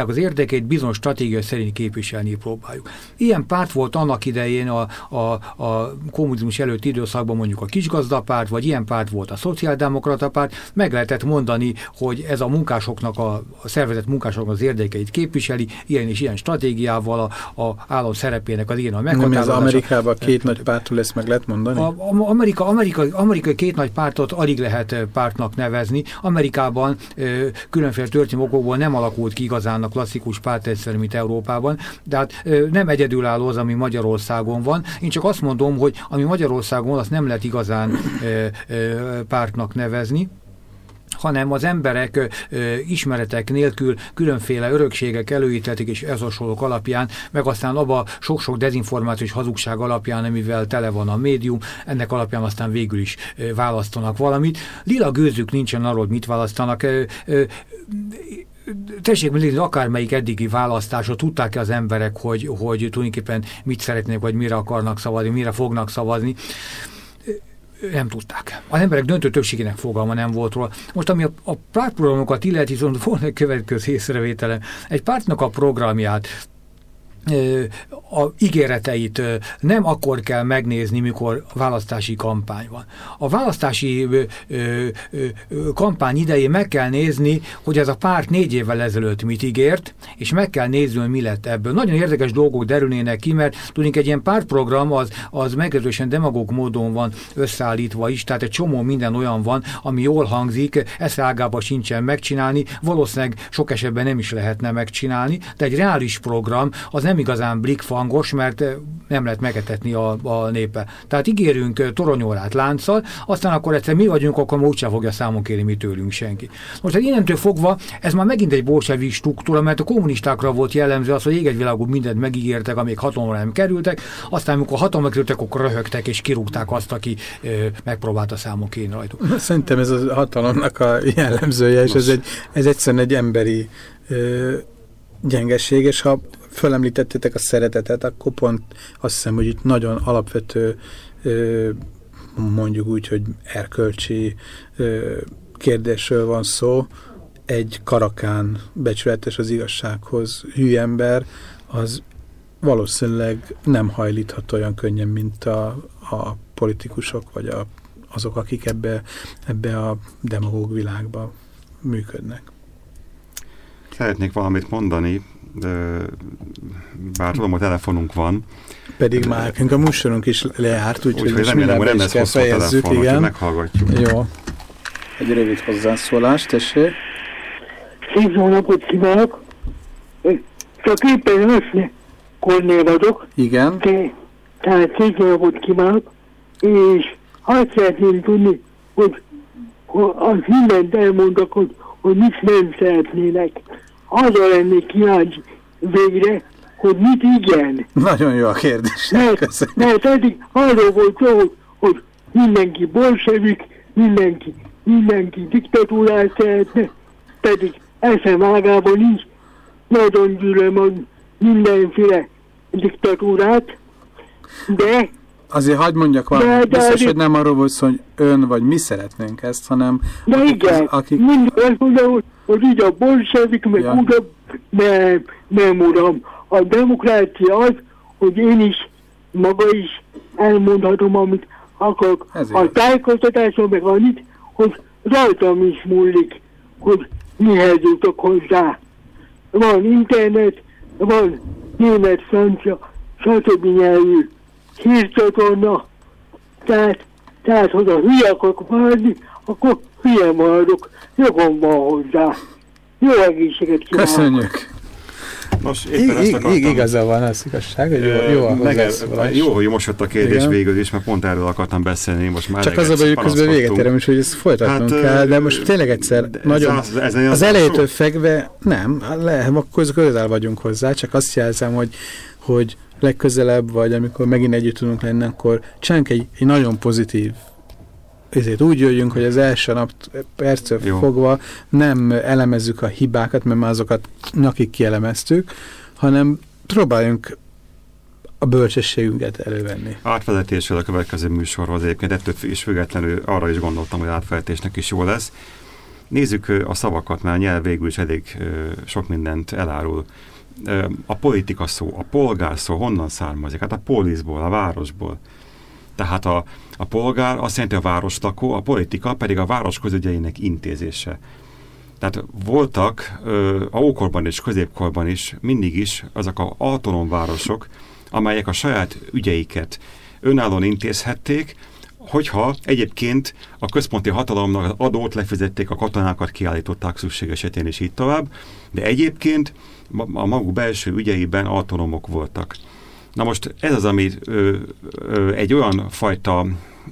az érdekét bizonyos stratégia szerint képviselni próbáljuk. Ilyen párt volt annak idején a, a, a kommunizmus előtti időszakban mondjuk a kisgazdapárt, vagy ilyen párt volt a szociáldemokrata párt, meg lehetett mondani, hogy ez a munkásoknak, a, a szervezet munkásoknak az érdekeit képviseli, ilyen és ilyen stratégiával a, a állam szerepének az ilyen a meghatározása. Nem, ez Amerikában két nagy pártól lesz meg lehet mondani? A, a, Amerika, Amerika, Amerikai két nagy pártot alig lehet pártnak nevezni. Amerikában ö, különféle történelmi okokból nem alakult ki igazán a klasszikus pártrendszer, mint Európában, de hát ö, nem egyedülálló az, ami Magyarországon van. Én csak azt mondom, hogy ami Magyarországon van, azt nem lehet igazán ö, ö, pártnak nevezni hanem az emberek ö, ismeretek nélkül különféle örökségek előítetik és ez hasonlók alapján, meg aztán abba sok-sok dezinformációs hazugság alapján, amivel tele van a médium, ennek alapján aztán végül is ö, választanak valamit. Lila gőzük nincsen arról, mit választanak. Ö, ö, tessék mondani, akármelyik eddigi választásra tudták-e az emberek, hogy, hogy tulajdonképpen mit szeretnék, vagy mire akarnak szavazni, mire fognak szavazni nem tudták. Az emberek döntő többségének fogalma nem volt róla. Most ami a, a pártprogramokat illeti, viszont volna egy következő észrevételem. Egy pártnak a programját a ígéreteit nem akkor kell megnézni, mikor választási kampány van. A választási kampány idején meg kell nézni, hogy ez a párt négy évvel ezelőtt mit ígért, és meg kell nézni, hogy mi lett ebből. Nagyon érdekes dolgok derülnének ki, mert tudjuk, egy ilyen pártprogram az, az meglehetősen demagóg módon van összeállítva is, tehát egy csomó minden olyan van, ami jól hangzik, ezt ágában sincsen megcsinálni, valószínűleg sok esetben nem is lehetne megcsinálni, de egy reális program az nem nem igazán blikfangos, mert eh, nem lehet megetetni a, a népe. Tehát ígérünk eh, toronyórát lánccal, aztán akkor egyszer mi vagyunk, akkor úgysem fogja számon kérni mi tőlünk senki. Most hát innentől fogva ez már megint egy bolsevi struktúra, mert a kommunistákra volt jellemző az, hogy ég egy világú mindent megígértek, amíg hatalomra nem kerültek, aztán amikor hatalomra kerültek, akkor röhögtek és kirúgták azt, aki ö, eh, megpróbálta számon kérni rajtuk. Szerintem ez a hatalomnak a jellemzője, és ez, egy, ez egyszerűen egy emberi ö, gyengeség, és ha fölemlítettétek a szeretetet, akkor pont azt hiszem, hogy itt nagyon alapvető mondjuk úgy, hogy erkölcsi kérdésről van szó. Egy karakán becsületes az igazsághoz hű ember, az valószínűleg nem hajlíthat olyan könnyen, mint a, a politikusok, vagy a, azok, akik ebbe, ebbe a demagóg világba működnek. Szeretnék valamit mondani, bár tudom, hogy telefonunk van. Pedig már a musorunk is lejárt, úgyhogy úgy, remélem, hogy nem lesz hosszú fejezzük, telefon, igen. meghallgatjuk. Jó. Egy rövid hozzászólás, tessék. Szép jó napot kívánok! Csak éppen össze Kornél vagyok. Igen. Te, tehát szép jó napot kívánok, és azt szeretném tudni, hogy, hogy az mindent elmondok, hogy, hogy mit nem szeretnének arra lennék kíváncsi végre, hogy mit igen. Nagyon jó a kérdés. Mert, mert eddig arról volt szó, hogy, hogy mindenki bolsevik, mindenki mindenki diktatúrát szeretne, pedig eszem ágában nincs, nagyon gyűlöm mindenféle diktatúrát, de Azért hagyd mondjak valamit, biztos, hogy nem arról volt szó, hogy ön vagy mi szeretnénk ezt, hanem de igen, az, akik... mindig azt mondja, hogy, hogy így a bolsevik, meg ja. uram, nem, nem uram. A demokrácia az, hogy én is, maga is elmondhatom, amit akarok. Ezért. A tájékoztatáson meg annyit, hogy rajtam is múlik, hogy mihez jutok hozzá. Van internet, van német, francia, stb. nyelvű hírcsatorna, tehát, tehát, hogy a hülye akarok maradni, akkor hülye maradok, jogom van hozzá. Jó egészséget kívánok! Köszönjük! Nos, éppen I, akartam, igaza van, az igazság, hogy jó, jó a Jó, hogy most a kérdés Igen. végül is, mert pont erről akartam beszélni. Most már Csak az a hogy közben véget érem is, hogy ezt folytatnunk hát, kell, de most tényleg egyszer nagyon, ez, ez, ez az elejétől fegve, nem, le, akkor közel vagyunk hozzá, csak azt jelzem, hogy, hogy legközelebb, vagy amikor megint együtt tudunk lenni, akkor csinálunk egy, egy nagyon pozitív ezért úgy jöjjünk, hogy az első nap percről Jó. fogva nem elemezzük a hibákat, mert már azokat nyakig kielemeztük, hanem próbáljunk a bölcsességünket elővenni. Átvezetéssel a következő műsorhoz egyébként ettől is függetlenül arra is gondoltam, hogy átvezetésnek is jó lesz. Nézzük a szavakat, mert a nyelv végül is elég sok mindent elárul a politika szó, a polgár szó honnan származik? Hát a poliszból, a városból. Tehát a, a polgár azt jelenti a városlakó, a politika pedig a város közügyeinek intézése. Tehát voltak a ókorban és középkorban is mindig is azok a autonóm városok, amelyek a saját ügyeiket önállóan intézhették, hogyha egyébként a központi hatalomnak az adót lefizették, a katonákat kiállították szükség esetén és így tovább, de egyébként a maguk belső ügyeiben autonómok voltak. Na most ez az, ami ö, ö, egy olyan fajta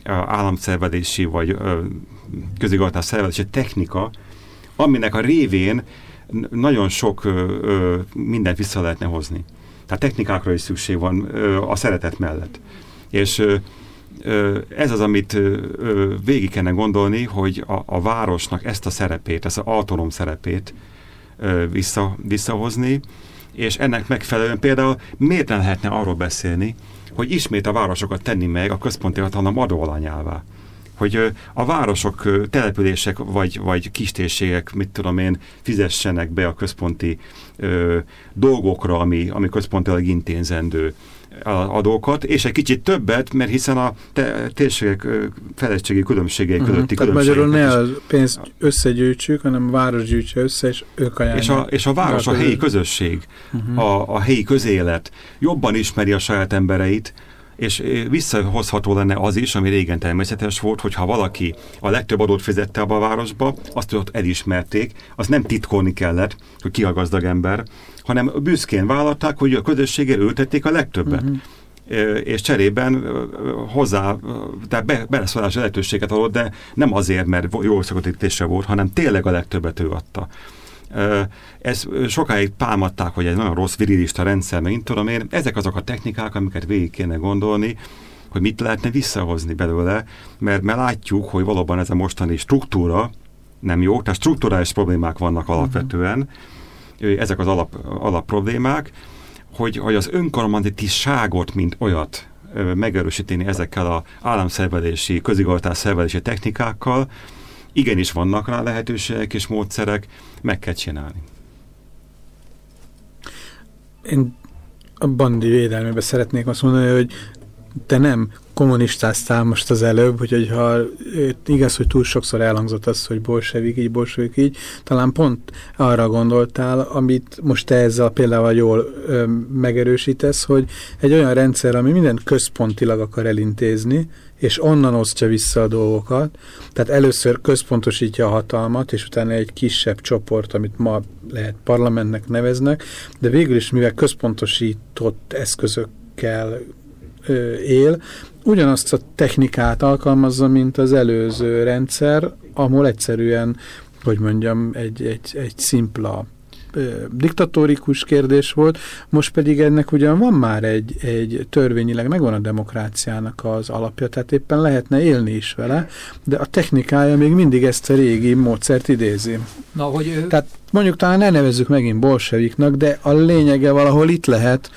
államszervezési vagy közigazgatás szervezési technika, aminek a révén nagyon sok ö, ö, mindent vissza lehetne hozni. Tehát technikákra is szükség van ö, a szeretet mellett. És ö, ez az, amit végig kellene gondolni, hogy a, a városnak ezt a szerepét, ezt az autonóm szerepét vissza, visszahozni, és ennek megfelelően például miért nem lehetne arról beszélni, hogy ismét a városokat tenni meg a központi hatalom adóalanyává. Hogy a városok, települések vagy, vagy kistérségek, mit tudom én, fizessenek be a központi ö, dolgokra, ami, ami központilag intézendő adókat, és egy kicsit többet, mert hiszen a térségek feleségi különbségei uh-huh. közötti Tehát magyarul ne a pénzt összegyűjtsük, hanem a város gyűjtse össze, és ők ajánlják. És a, és a város, a helyi közösség, uh-huh. a, a helyi közélet jobban ismeri a saját embereit, és visszahozható lenne az is, ami régen természetes volt, hogyha valaki a legtöbb adót fizette abba a városba, azt ott elismerték, az nem titkolni kellett, hogy ki a gazdag ember, hanem büszkén vállalták, hogy a közösségért ültették a legtöbbet. Uh-huh és cserében hozzá, tehát be, beleszólási lehetőséget adott, de nem azért, mert jó szakotítésre volt, hanem tényleg a legtöbbet ő adta. Ez sokáig pálmadták, hogy egy nagyon rossz virilista rendszer, mert tudom én, ezek azok a technikák, amiket végig kéne gondolni, hogy mit lehetne visszahozni belőle, mert, mert látjuk, hogy valóban ez a mostani struktúra nem jó, tehát struktúrális problémák vannak alapvetően, uh-huh. Ezek az alap, alap problémák, hogy, hogy az önkormányzatiságot, mint olyat megerősíteni ezekkel az államszervezési, közigazgatás szervezési technikákkal, igenis vannak rá lehetőségek és módszerek, meg kell csinálni. Én a bandi védelmében szeretnék azt mondani, hogy te nem kommunistáztál most az előbb, hogy ha igaz, hogy túl sokszor elhangzott az, hogy bolsevik így, bolsevik így, talán pont arra gondoltál, amit most te ezzel például jól ö, megerősítesz, hogy egy olyan rendszer, ami mindent központilag akar elintézni, és onnan osztja vissza a dolgokat. Tehát először központosítja a hatalmat, és utána egy kisebb csoport, amit ma lehet parlamentnek neveznek, de végül is, mivel központosított eszközökkel él, ugyanazt a technikát alkalmazza, mint az előző rendszer, ahol egyszerűen, hogy mondjam, egy, egy, egy szimpla diktatórikus kérdés volt, most pedig ennek ugyan van már egy, egy törvényileg, megvan a demokráciának az alapja, tehát éppen lehetne élni is vele, de a technikája még mindig ezt a régi módszert idézi. Na, hogy, tehát mondjuk talán ne nevezzük megint bolseviknak, de a lényege valahol itt lehet,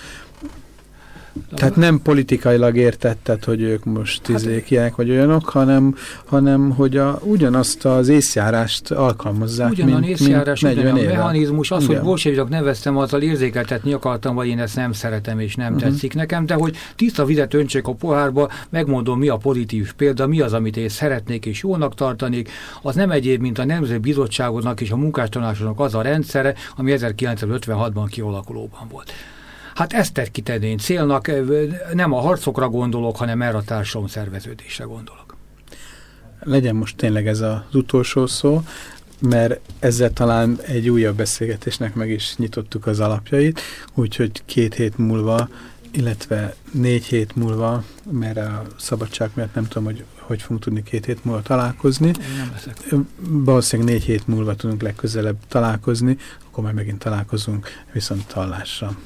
tehát nem politikailag értetted, hogy ők most hát, izék ilyenek vagy olyanok, hanem, hanem hogy a, ugyanazt az észjárást alkalmazzák, ugyanan mint, észjárás, mint 40 ugyan a mechanizmus, az, Igen. hogy bolsevidak neveztem, azzal érzékeltetni akartam, vagy én ezt nem szeretem és nem uh mhm. -huh. tetszik nekem, de hogy tiszta vizet öntsék a pohárba, megmondom, mi a pozitív példa, mi az, amit én szeretnék és jónak tartanék, az nem egyéb, mint a Nemzeti Bizottságodnak és a munkástanácsoknak az a rendszere, ami 1956-ban kialakulóban volt. Hát ezt tett kitenni én célnak, nem a harcokra gondolok, hanem erre a társadalom szerveződésre gondolok. Legyen most tényleg ez az utolsó szó, mert ezzel talán egy újabb beszélgetésnek meg is nyitottuk az alapjait, úgyhogy két hét múlva, illetve négy hét múlva, mert a szabadság miatt nem tudom, hogy hogy fogunk tudni két hét múlva találkozni. Valószínűleg négy hét múlva tudunk legközelebb találkozni, akkor már megint találkozunk, viszont hallásra.